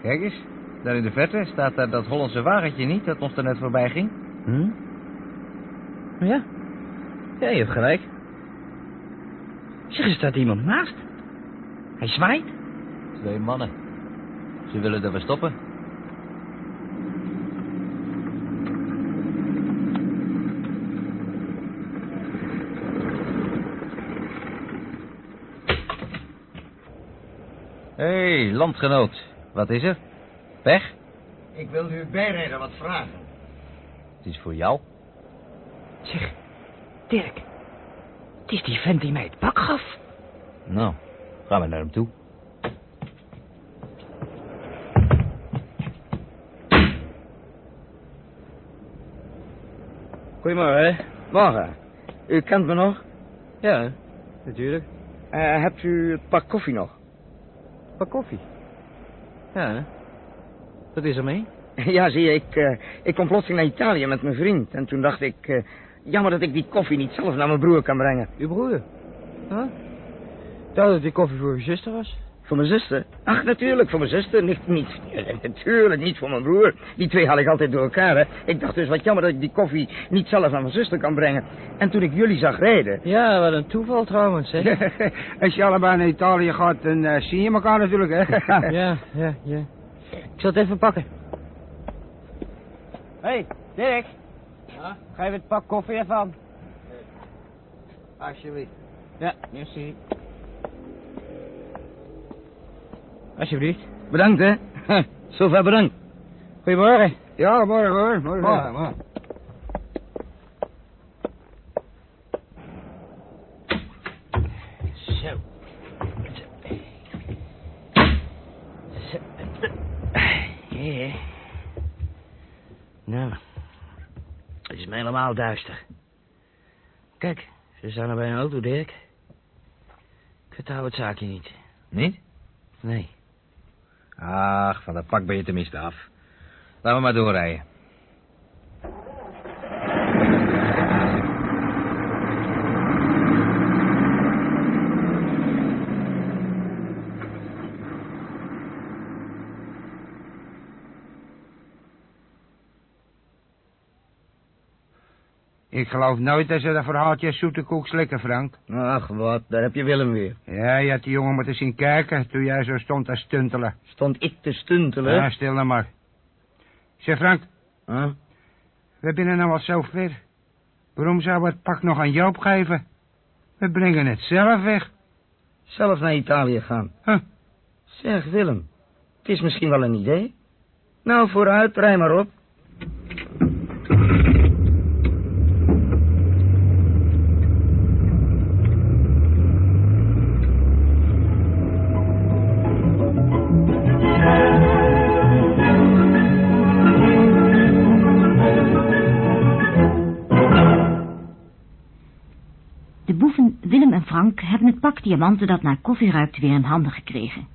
Kijk eens, daar in de verte staat daar dat Hollandse wagentje niet dat ons er net voorbij ging. Hm? Ja. Ja, je hebt gelijk. Zeg, er staat iemand naast. Hij zwaait. Twee mannen. Ze willen dat we stoppen. Hé, hey, landgenoot. Wat is er? Weg? Ik wil uw bijrijder wat vragen. Het is voor jou. Zeg, Dirk. Het is die vent die mij het pak gaf. Nou, gaan we naar hem toe. Goedemorgen. Morgen. U kent me nog? Ja, natuurlijk. Eh, hebt u het pak koffie nog? Pak koffie. Ja, wat is er mee? (laughs) Ja, zie je, ik, eh, ik kom plotseling naar Italië met mijn vriend. En toen dacht ik, eh, jammer dat ik die koffie niet zelf naar mijn broer kan brengen. Uw broer? Huh? Ik dacht dat die koffie voor uw zuster was. Voor mijn zuster? Ach, natuurlijk, voor mijn zuster. Niet, niet, eh, natuurlijk niet voor mijn broer. Die twee haal ik altijd door elkaar, hè. Ik dacht dus, wat jammer dat ik die koffie niet zelf naar mijn zuster kan brengen. En toen ik jullie zag rijden... Ja, wat een toeval trouwens, hè. (laughs) Als je allebei naar Italië gaat, dan eh, zie je elkaar natuurlijk, hè? (laughs) ja, ja, ja. Ik zal het even pakken. Hé, hey, Dirk. Ja? Geef het pak koffie even aan. Alsjeblieft. Ja, merci. Alsjeblieft. Bedankt, hè. (laughs) Zover bedankt. Goedemorgen. Ja, morgen hoor. Morgen. Morgen. Ja, morgen. Zo. Zo. Hè? Nou, het is me helemaal duister. Kijk, ze staan er bij een auto, Dirk. Ik vertrouw het zaakje niet. Niet? Nee. Ach, van dat pak ben je tenminste af. Laten we maar doorrijden. Ik geloof nooit dat ze dat verhaaltje zoete koek slikken, Frank. Ach, wat, daar heb je Willem weer. Ja, je had die jongen moeten zien kijken toen jij zo stond te stuntelen. Stond ik te stuntelen? Ja, stil nou maar. Zeg, Frank. Huh? We zijn nou al zo ver. Waarom zou we het pak nog aan Joop geven? We brengen het zelf weg. Zelf naar Italië gaan. Huh? Zeg, Willem, het is misschien wel een idee. Nou, vooruit, rij maar op. diamanten dat naar koffie ruikt weer in handen gekregen.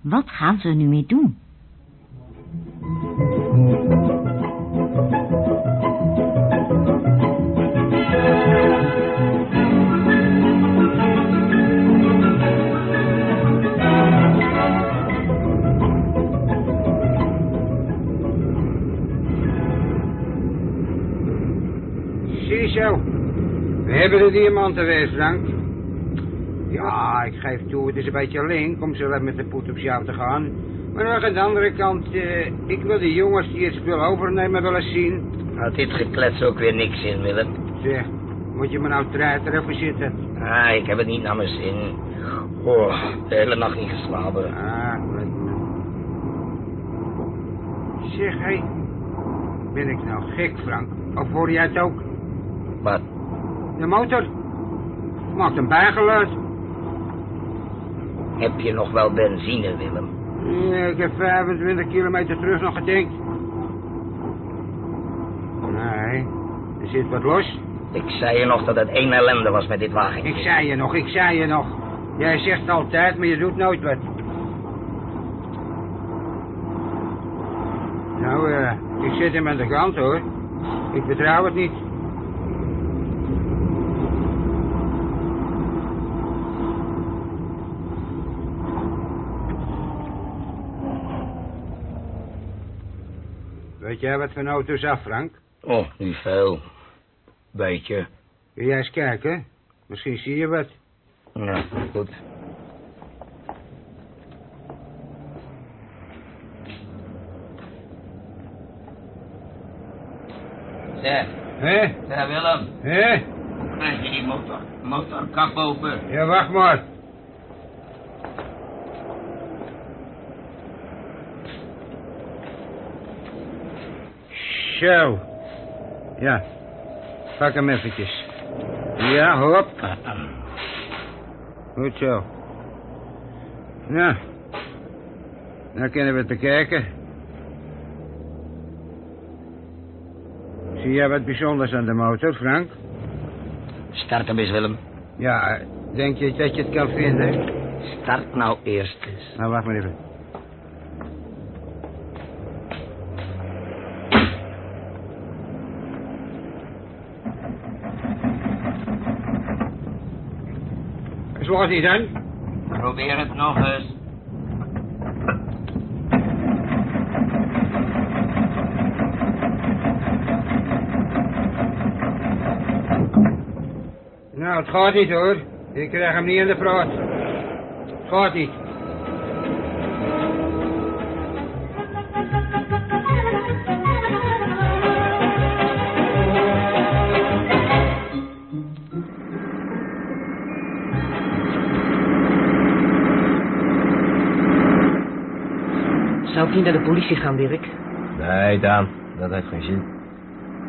Wat gaan ze nu mee doen? Ziezo. We hebben de diamanten weer, Frank. Ja, ik geef toe, het is een beetje link om zo wat met de poet op jou te gaan. Maar aan de andere kant, eh, ik wil die jongens die het spul overnemen wel eens zien. Had dit geklets ook weer niks in, Willem. Zeg, moet je me nou treiter even zitten? Ah, ik heb het niet naar mijn zin. Oh, de hele nacht niet geslapen. Ah. Zeg, hé. Ben ik nou gek, Frank? Of hoor jij het ook? Wat? De motor. Maakt een bijgeluid. Heb je nog wel benzine, Willem? Ja, ik heb 25 kilometer terug nog gedenkt. Nee, er zit wat los. Ik zei je nog dat het één ellende was met dit wagen. Ik zei je nog, ik zei je nog. Jij zegt altijd, maar je doet nooit wat. Nou, eh, ik zit hem aan de kant, hoor. Ik vertrouw het niet. Weet jij wat van auto's af, Frank? Oh, niet veel. Beetje. Wil jij eens kijken? Misschien zie je wat. Ja, goed. Zeg. Hé? Zeg, Willem. Hé? Krijg je die motor, motorkap open? Ja, wacht maar. Zo. Ja. Pak hem eventjes. Ja, hop. Goed zo. Nou. Nou kunnen we het bekijken. Zie jij wat bijzonders aan de motor, Frank? Start hem eens, Willem. Ja, denk je dat je het kan vinden? Start nou eerst eens. Nou, wacht maar even. Zoals niet dan? Probeer het nog eens. Nou, het gaat niet hoor. Ik krijg hem niet in de praat. Het gaat niet. Niet naar de politie gaan, Dirk? Nee, Daan, dat heeft geen zin.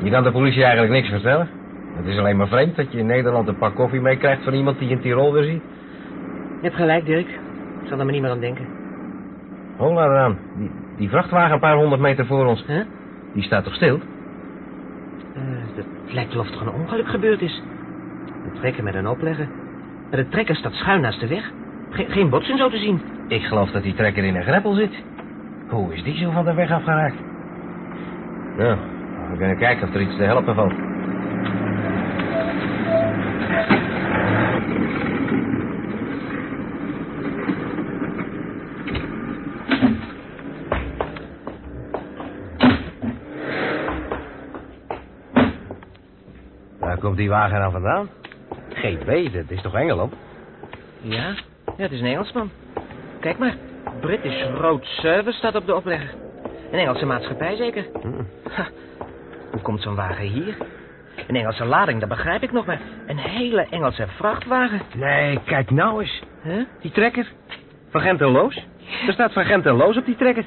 Je kan de politie eigenlijk niks vertellen. Het is alleen maar vreemd dat je in Nederland een pak koffie meekrijgt van iemand die je in Tirol weer ziet. Je hebt gelijk, Dirk. Ik zal er maar niet meer aan denken. Hola, Daan. Die, Die vrachtwagen een paar honderd meter voor ons. Huh? Die staat toch stil? Eh, het lijkt wel of er een ongeluk gebeurd is. Een trekker met een oplegger. Maar de trekker staat schuin naast de weg. Geen, geen botsing zo te zien. Ik geloof dat die trekker in een greppel zit. Hoe is die zo van de weg afgeraakt? Nou, we kunnen kijken of er iets te helpen valt. Waar komt die wagen nou vandaan? GB, dat is toch Engeland? Ja, ja, het is een Engelsman. Kijk maar, British Road Service staat op de oplegger. Een Engelse maatschappij zeker. Ha, hoe komt zo'n wagen hier? Een Engelse lading, dat begrijp ik nog, maar een hele Engelse vrachtwagen. Nee, kijk nou eens. Die trekker. Van Gent en Loos. Er staat van Gent en Loos op die trekker.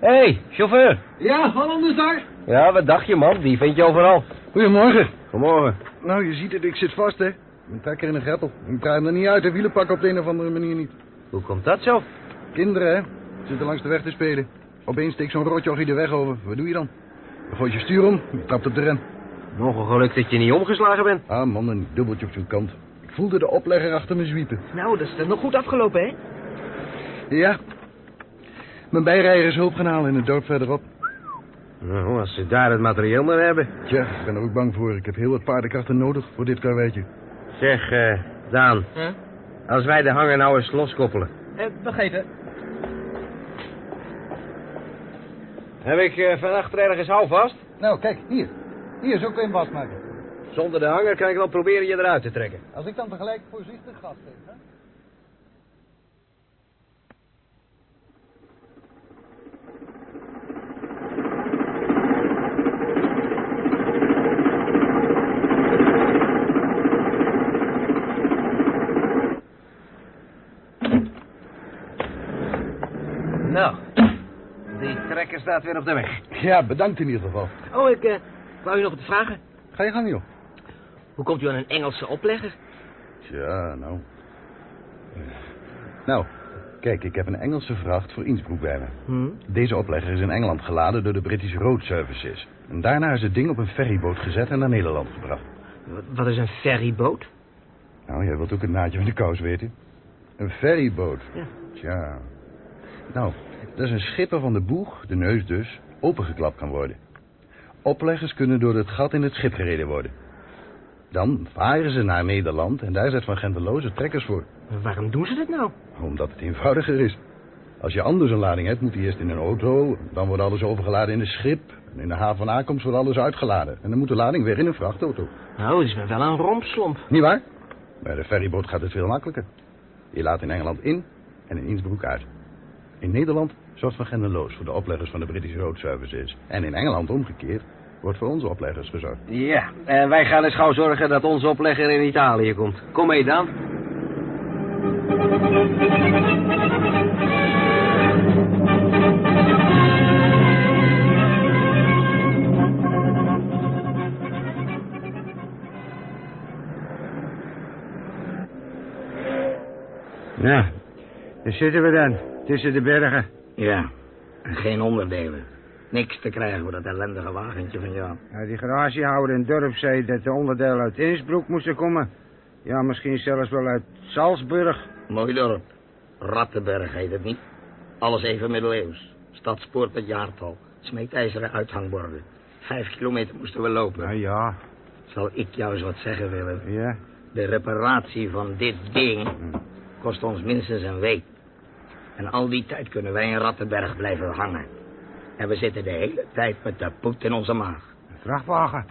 Hé, hey, chauffeur. Ja, Hollander daar. Ja, wat dacht je, man? Die vind je overal. Goedemorgen. Goedemorgen. Nou, je ziet het, ik zit vast, hè. Mijn trekker in een greppel. Ik krijg hem er niet uit, de wielen pakken op de een of andere manier niet. Hoe komt dat zo? Kinderen, hè. Zitten langs de weg te spelen. Opeens steekt zo'n rotjochie de weg over. Wat doe je dan? Dan gooi je stuur om, je trapt op de rem. Nog een geluk dat je niet omgeslagen bent. Ah, man, een dubbeltje op zijn kant. Ik voelde de oplegger achter me zwiepen. Nou, dat is dan nog goed afgelopen, hè? Ja. Mijn bijrijder is hulp gaan halen in het dorp verderop. Nou, als ze daar het materieel maar hebben. Tja, ik ben er ook bang voor. Ik heb heel wat paardenkrachten nodig voor dit karweitje. Zeg, eh, Daan. Huh? Als wij de hanger nou eens loskoppelen. Eh, begrepen. Heb ik uh, van achter ergens houvast? Nou, kijk, hier. Hier, zo kun je hem vastmaken. Zonder de hanger kan ik wel proberen je eruit te trekken. Als ik dan tegelijk voorzichtig gas geef, hè? Nou, die trekker staat weer op de weg. Ja, bedankt in ieder geval. Oh, ik uh, wou u nog wat vragen. Ga je gang, joh. Hoe komt u aan een Engelse oplegger? Tja, nou. Nou, kijk, ik heb een Engelse vracht voor Innsbruck bij me. Hm? Deze oplegger is in Engeland geladen door de British Road Services. En daarna is het ding op een ferryboot gezet en naar Nederland gebracht. Wat, wat is een ferryboot? Nou, jij wilt ook het naadje van de kous weten. Een ferryboot. Ja. Tja. Nou, dat is een schipper van de boeg, de neus dus, opengeklapt kan worden. Opleggers kunnen door het gat in het schip gereden worden. Dan varen ze naar Nederland en daar zet Van Genteloze trekkers voor. Waarom doen ze dat nou? Omdat het eenvoudiger is. Als je anders een lading hebt, moet die eerst in een auto. Dan wordt alles overgeladen in een schip. En in de haven van aankomst wordt alles uitgeladen. En dan moet de lading weer in een vrachtauto. Nou, het is wel een rompslomp. Niet waar? Bij de ferryboot gaat het veel makkelijker. Je laat in Engeland in en in Innsbruck uit. In Nederland zorgt Van Gendeloos voor de opleggers van de British Road Services. En in Engeland omgekeerd wordt voor onze opleggers gezorgd. Ja, en wij gaan eens gauw zorgen dat onze oplegger in Italië komt. Kom mee dan. Nou, daar zitten we dan, tussen de bergen. Ja, en geen onderdelen. Niks te krijgen voor dat ellendige wagentje van jou. Ja, die garagehouder in dorp zei dat de onderdelen uit Innsbruck moesten komen. Ja, misschien zelfs wel uit Salzburg. Mooi dorp. Rattenberg heet het niet. Alles even middeleeuws. Stadspoort met jaartal. Smeedijzeren uithangborden. Vijf kilometer moesten we lopen. Ja, ja. Zal ik jou eens wat zeggen, Willem? Ja. De reparatie van dit ding kost ons minstens een week. En al die tijd kunnen wij in Rattenberg blijven hangen. En we zitten de hele tijd met de poet in onze maag. Een vrachtwagen.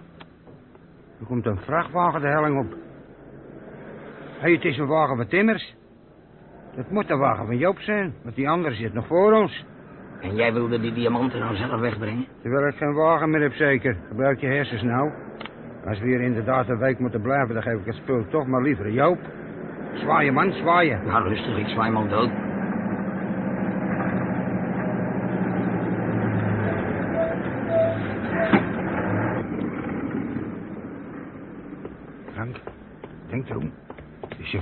Er komt een vrachtwagen de helling op. Hé, hey, het is een wagen van timmers. Het moet de wagen van Joop zijn, want die andere zit nog voor ons. En jij wilde die diamanten nou zelf wegbrengen? Terwijl ik geen wagen meer heb zeker. Gebruik je hersens nou. Als we hier inderdaad een week moeten blijven, dan geef ik het spul toch maar liever Joop. Zwaaien, man, zwaaien. Nou, rustig, ik zwaai man dood. Frank, denk erom.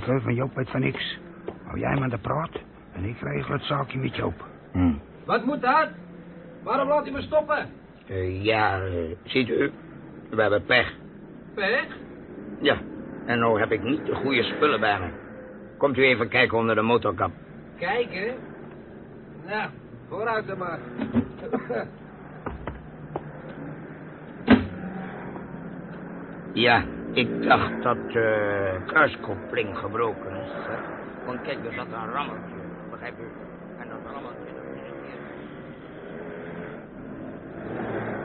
Chauffeur van Joop weet van niks. Hou jij maar de praat en ik regel het zaakje met Joop. Hm. Wat moet dat? Waarom laat u me stoppen? Eh, ja, eh, ziet u, we hebben pech. Pech? Ja, en nou heb ik niet de goede spullen bij me. Komt u even kijken onder de motorkap. Kijken? Nou, vooruit dan maar. Ja, ik dacht dat de kruiskoppeling gebroken is. Hè? Want kijk, er zat een rammeltje, begrijp u? En dat rammeltje... dat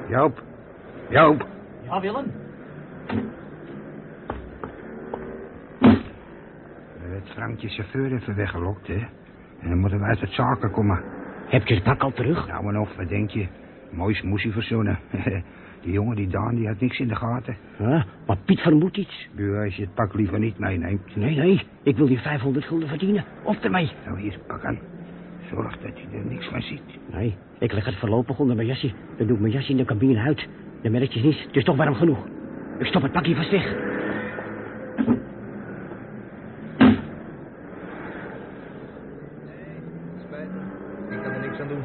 is Joop. Joop. Ja, Willem? Het Frankje chauffeur even weggelokt, hè. En dan moeten we uit het zaken komen. Heb je het pak al terug? Nou en of, wat denk je? Mooi smoesie verzonnen. Die jongen, die Daan, die had niks in de gaten. Ja, maar Piet vermoedt iets. Bu, als je het pak liever niet meeneemt. Nee, nee, ik wil die 500 gulden verdienen. Of ermee. Nou, hier, pak aan. Zorg dat je er niks van ziet. Nee, ik leg het voorlopig onder mijn jasje. Dan doe ik mijn jasje in de cabine uit. Dan merk je niet. Het is toch warm genoeg. Ik stop het pakje vast weg. Ik kan er niks aan doen.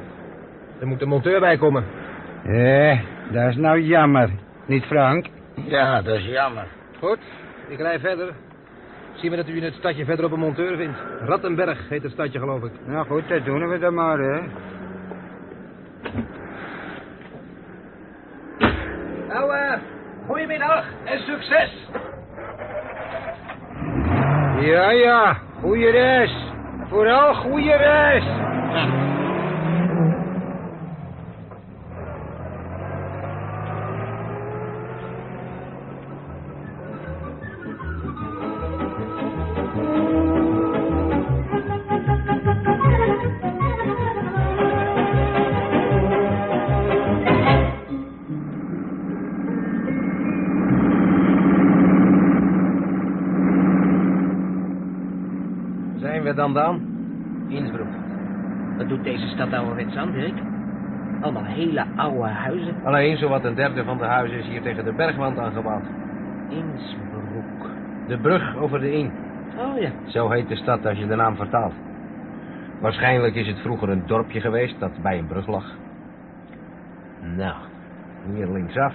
Er moet een monteur bij komen. Eh, dat is nou jammer. Niet Frank? Ja, dat is jammer. Goed, ik rij verder. Zie maar dat u in het stadje verderop een monteur vindt. Rattenberg heet het stadje, geloof ik. Nou goed, dat doen we dan maar, hè. Nou, eh, goedemiddag en succes. Ja, ja. Goeie reis. Vooral goeie reis. Zijn dan? Innsbruck. Wat doet deze stad ouderwets aan, Dirk? Allemaal hele oude huizen. Alleen zowat een derde van de huizen is hier tegen de bergwand aangebouwd. Innsbruck. De brug over de Inn. Oh ja. Zo heet de stad als je de naam vertaalt. Waarschijnlijk is het vroeger een dorpje geweest dat bij een brug lag. Nou, hier linksaf.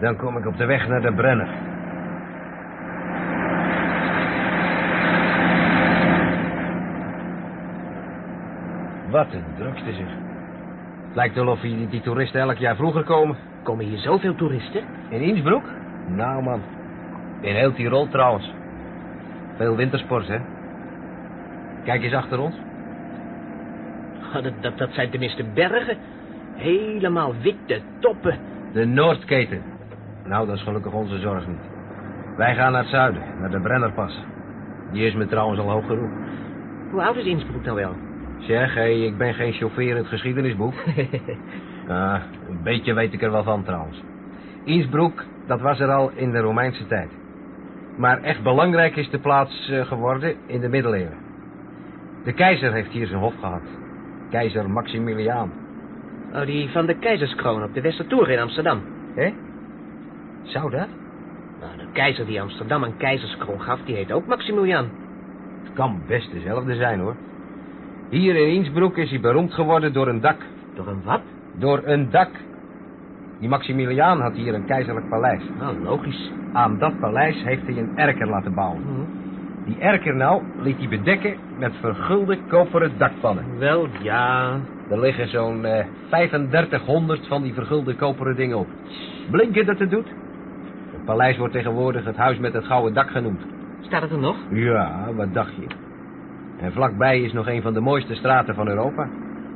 Dan kom ik op de weg naar de Brenner. Wat een drukte zeg. Het lijkt wel of die, die toeristen elk jaar vroeger komen. Komen hier zoveel toeristen? In Innsbruck? Nou man. In heel Tirol trouwens. Veel wintersport, hè? Kijk eens achter ons. Oh, dat, dat, dat zijn tenminste bergen. Helemaal witte toppen. De Noordketen. Nou, dat is gelukkig onze zorg niet. Wij gaan naar het zuiden, naar de Brennerpas. Die is me trouwens al hoog genoeg. Hoe oud is Innsbruck nou wel? Zeg, hé, ik ben geen chauffeur in het geschiedenisboek. (laughs) ah, een beetje weet ik er wel van trouwens. Innsbruck, dat was er al in de Romeinse tijd. Maar echt belangrijk is de plaats eh, geworden in de middeleeuwen. De keizer heeft hier zijn hof gehad. Keizer Maximiliaan. Oh, die van de keizerskroon op de Westertoren in Amsterdam. Hé? Zou dat? Nou, de keizer die Amsterdam een keizerskroon gaf, die heet ook Maximiliaan. Het kan best dezelfde zijn, hoor. Hier in Innsbruck is hij beroemd geworden door een dak. Door een wat? Door een dak. Die Maximiliaan had hier een keizerlijk paleis. Nou, logisch. Aan dat paleis heeft hij een erker laten bouwen. Mhm. Die erker nou liet hij bedekken met vergulde koperen dakpannen. Wel, ja. Er liggen zo'n eh 3500 van die vergulde koperen dingen op. Blinken dat het doet? Het paleis wordt tegenwoordig het huis met het gouden dak genoemd. Staat het er nog? Ja, wat dacht je? En vlakbij is nog een van de mooiste straten van Europa.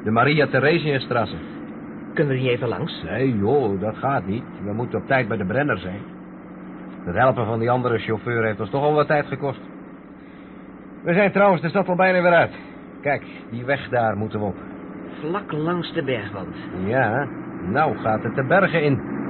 De Maria Theresienstrasse. Kunnen we niet even langs? Nee, joh, dat gaat niet. We moeten op tijd bij de Brenner zijn. Het helpen van die andere chauffeur heeft ons toch al wat tijd gekost. We zijn trouwens de stad al bijna weer uit. Kijk, die weg daar moeten we op. Vlak langs de bergwand. Ja, nou gaat het de bergen in.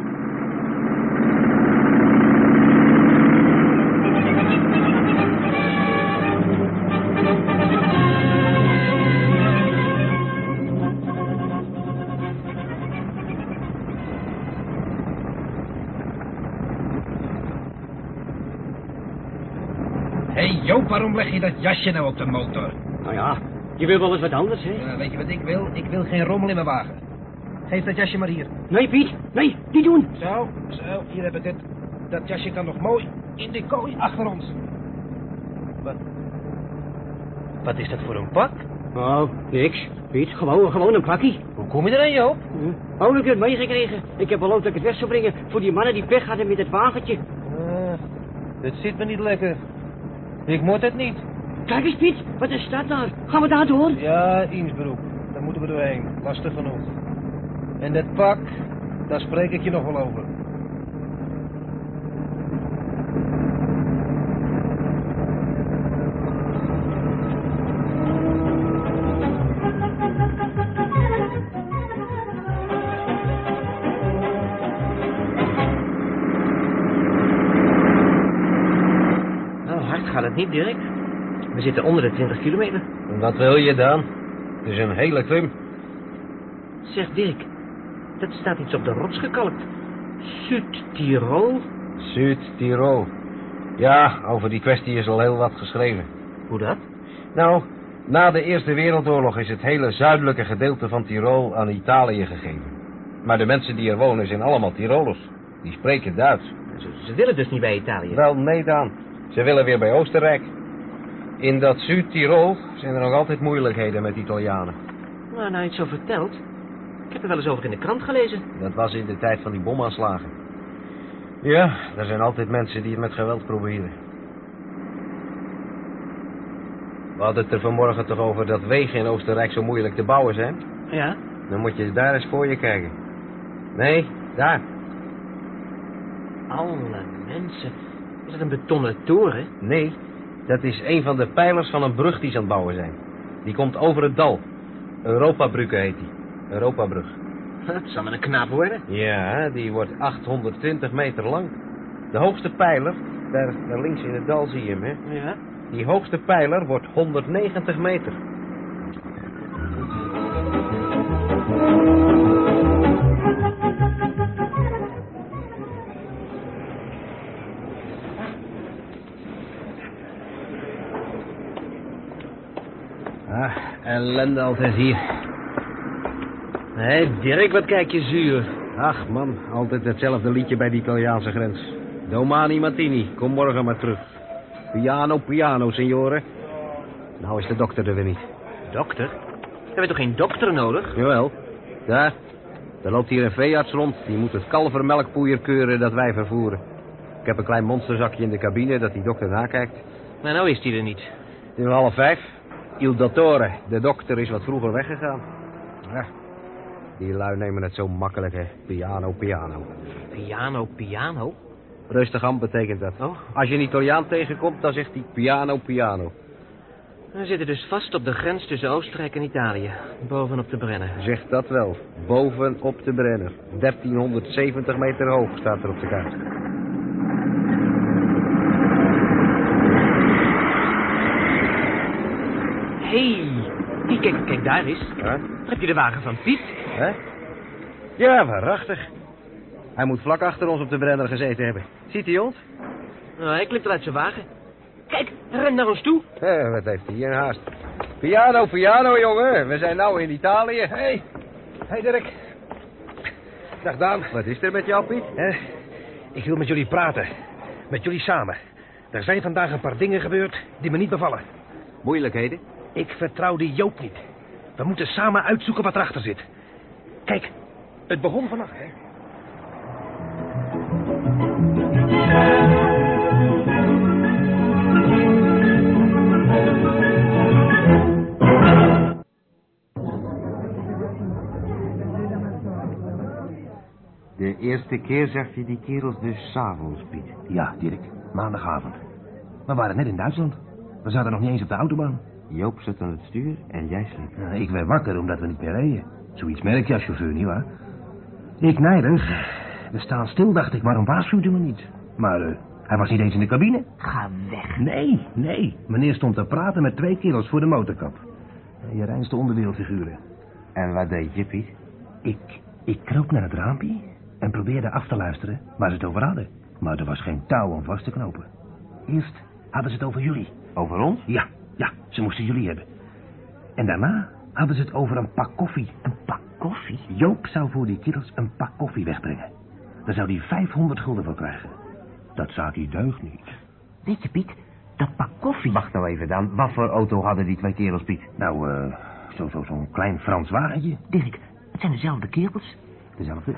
Je dat jasje nou op de motor? Nou ja, Je wil wel eens wat anders, hè? Ja, weet je wat ik wil? Ik wil geen rommel in mijn wagen. Geef dat jasje maar hier. Nee, Piet. Nee, niet doen. Zo, zo, hier heb ik het. Dat jasje kan nog mooi in de kooi achter ons. Wat? Wat is dat voor een pak? Oh, niks. Piet, gewoon, gewoon een pakkie. Hoe kom je er aan, Joop? Oh, ik heb het meegekregen. Ik heb beloofd dat ik het weg zou brengen voor die mannen die pech hadden met het wagentje. Uh, dit zit me niet lekker. Ik moet het niet. Kijk eens, Piet. Wat is dat daar? Gaan we daar door? Ja, Innsbruck. Daar moeten we doorheen. Lastig genoeg. En dat pak, daar spreek ik je nog wel over. Het niet, Dirk. We zitten onder de 20 kilometer. Wat wil je dan? Het is een hele klim. Zeg, Dirk. Dat staat iets op de rots gekalkt. Zuid-Tirol? Zuid-Tirol. Ja, over die kwestie is al heel wat geschreven. Hoe dat? Nou, na de Eerste Wereldoorlog is het hele zuidelijke gedeelte van Tirol aan Italië gegeven. Maar de mensen die er wonen zijn allemaal Tirolers. Die spreken Duits. Ze, ze willen dus niet bij Italië. Wel, nee dan. Ze willen weer bij Oostenrijk. In dat Zuid-Tirol zijn er nog altijd moeilijkheden met Italianen. Nou, nou je het zo vertelt. Ik heb er wel eens over in de krant gelezen. Dat was in de tijd van die bomaanslagen. Ja, er zijn altijd mensen die het met geweld proberen. We hadden het er vanmorgen toch over dat wegen in Oostenrijk zo moeilijk te bouwen zijn? Ja? Dan moet je daar eens voor je kijken. Nee, daar. Alle mensen. Is dat een betonnen toren? Nee, dat is een van de pijlers van een brug die ze aan het bouwen zijn. Die komt over het dal. Europabrugge heet die. Europabrug. Dat zal maar een knaap worden. Ja, die wordt 820 meter lang. De hoogste pijler, daar, daar links in het dal zie je hem, hè? Ja. Die hoogste pijler wordt 190 meter. Ellende altijd hier. Hé, Dirk, wat kijk je zuur. Ach man, altijd hetzelfde liedje bij de Italiaanse grens. Domani Martini, kom morgen maar terug. Piano, piano, signore. Nou is de dokter er weer niet. Dokter? Hebben we toch geen dokter nodig? Jawel. Daar. Er loopt hier een veearts rond. Die moet het kalvermelkpoeier keuren dat wij vervoeren. Ik heb een klein monsterzakje in de cabine dat die dokter nakijkt. Maar nou is hij er niet. Het is half vijf. Il dottore, de dokter, is wat vroeger weggegaan. Ja, die lui nemen het zo makkelijk, hè. Piano, piano. Piano, piano? Rustig aan betekent dat. Oh. Als je een Italiaan tegenkomt, dan zegt hij piano, piano. We zitten dus vast op de grens tussen Oostenrijk en Italië. Bovenop de Brenner. Zeg dat wel. Boven op de Brenner. 1370 meter hoog staat er op de kaart. Hé, hey. kijk, kijk daar eens. Huh? Heb je de wagen van Piet? Hè? Ja, waarachtig. Hij moet vlak achter ons op de Brenner gezeten hebben. Ziet hij ons? Nou, hij klimt uit zijn wagen. Kijk, hij rent naar ons toe. Hé, wat heeft hij hier een haast? Piano, piano, jongen. We zijn nou in Italië. Hé, hey. hey Dirk. Dag Daan. Wat is er met jou, Piet? Eh, ik wil met jullie praten. Met jullie samen. Er zijn vandaag een paar dingen gebeurd die me niet bevallen. Moeilijkheden? Ik vertrouw die Joop niet. We moeten samen uitzoeken wat erachter zit. Kijk, het begon vannacht, hè. De eerste keer zag je die kerels dus s'avonds, Piet. Ja, Dirk. Maandagavond. We waren net in Duitsland. We zaten nog niet eens op de autobaan. Joop zat aan het stuur en jij sliep. Ja, ik werd wakker omdat we niet meer reden. Zoiets merk je als chauffeur, nietwaar? Ik nijdig. We staan stil, dacht ik. Waarom waarschuwt u me niet? Maar uh, hij was niet eens in de cabine. Ga weg. Nee, nee. Meneer stond te praten met twee kerels voor de motorkap. Je reinste onderwereldfiguren. En wat deed je, Piet? Ik, ik kroop naar het raampje en probeerde af te luisteren waar ze het over hadden. Maar er was geen touw om vast te knopen. Eerst hadden ze het over jullie. Over ons? Ja, ja, ze moesten jullie hebben. En daarna hadden ze het over een pak koffie. Een pak koffie? Joop zou voor die kerels een pak koffie wegbrengen. Daar zou hij 500 gulden voor krijgen. Dat zaakje deugt niet. Weet je, Piet, dat pak koffie... Wacht nou even dan. Wat voor auto hadden die twee kerels, Piet? Nou, eh, zo, zo, zo'n klein Frans wagentje. Dirk, het zijn dezelfde kerels. Dezelfde?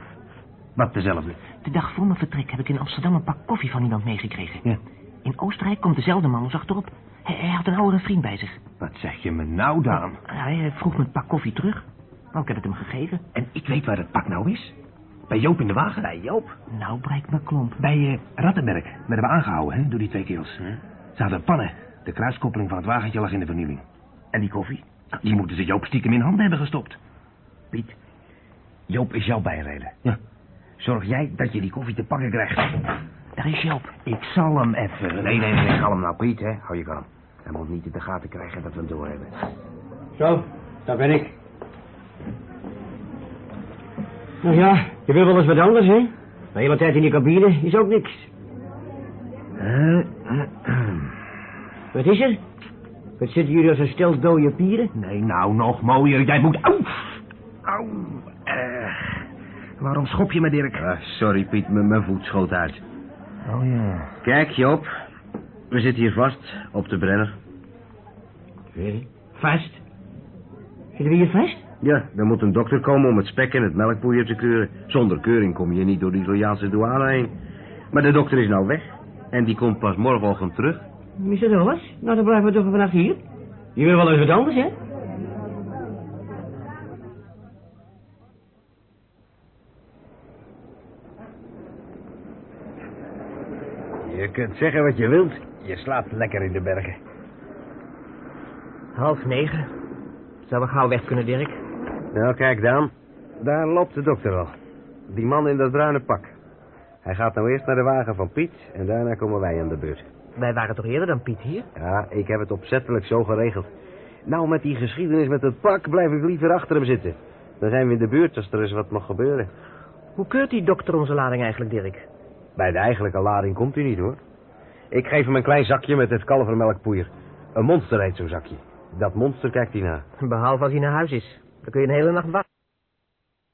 Wat dezelfde? De dag voor mijn vertrek heb ik in Amsterdam een pak koffie van iemand meegekregen. Ja. In Oostenrijk komt dezelfde man ons achterop. Hij, hij had een oudere vriend bij zich. Wat zeg je me nou dan? Hij vroeg me het pak koffie terug. Nou, ik heb het hem gegeven. En ik weet waar het pak nou is. Bij Joop in de wagen? Bij Joop? Nou, breekt me klomp. Bij uh, Rattenberg. Werden we aangehouden, hè, door die twee kerels. Ze hadden pannen. De kruiskoppeling van het wagentje lag in de vernieling. En die koffie? Die moeten ze Joop stiekem in handen hebben gestopt. Piet, Joop is jouw bijrijder. Ja. Zorg jij dat je die koffie te pakken krijgt. Daar is Joop. Ik zal hem even... Nee, nee, nee, kalm nou, Piet, hè. Hou je kalm. Hij moet niet in de gaten krijgen dat we hem doorhebben. Zo, daar ben ik. Nou ja, je wil wel eens wat anders, hè? De hele tijd in die cabine is ook niks. Wat is er? Wat zitten jullie als een stel dode pieren? Nee, nou, nog mooier. Jij moet... Auw! Auw! Eh, waarom schop je me, Dirk? Ah, sorry, Piet, mijn voet schoot uit. Oh ja. Kijk, Joop. We zitten hier vast, op de brenner. Vast? Zitten we hier vast? Ja, er moet een dokter komen om het spek en het melkpoeier te keuren. Zonder keuring kom je niet door de Italiaanse douane heen. Maar de dokter is nou weg. En die komt pas morgenochtend terug. Is dat alles? Nou, dan blijven we toch vannacht hier. Je wil wel eens wat anders, hè? Je kunt zeggen wat je wilt. Je slaapt lekker in de bergen. Half negen. Zou we gauw weg kunnen, Dirk? Nou, kijk dan. Daar loopt de dokter al. Die man in dat bruine pak. Hij gaat nou eerst naar de wagen van Piet en daarna komen wij aan de beurt. Wij waren toch eerder dan Piet hier? Ja, ik heb het opzettelijk zo geregeld. Nou, met die geschiedenis met het pak blijf ik liever achter hem zitten. Dan zijn we in de buurt als er eens wat mag gebeuren. Hoe keurt die dokter onze lading eigenlijk, Dirk? Bij de eigenlijke lading komt hij niet, hoor. Ik geef hem een klein zakje met het kalvermelkpoeier. Een monster heet zo'n zakje. Dat monster kijkt hij na. Behalve als hij naar huis is. Dan kun je een hele nacht wachten.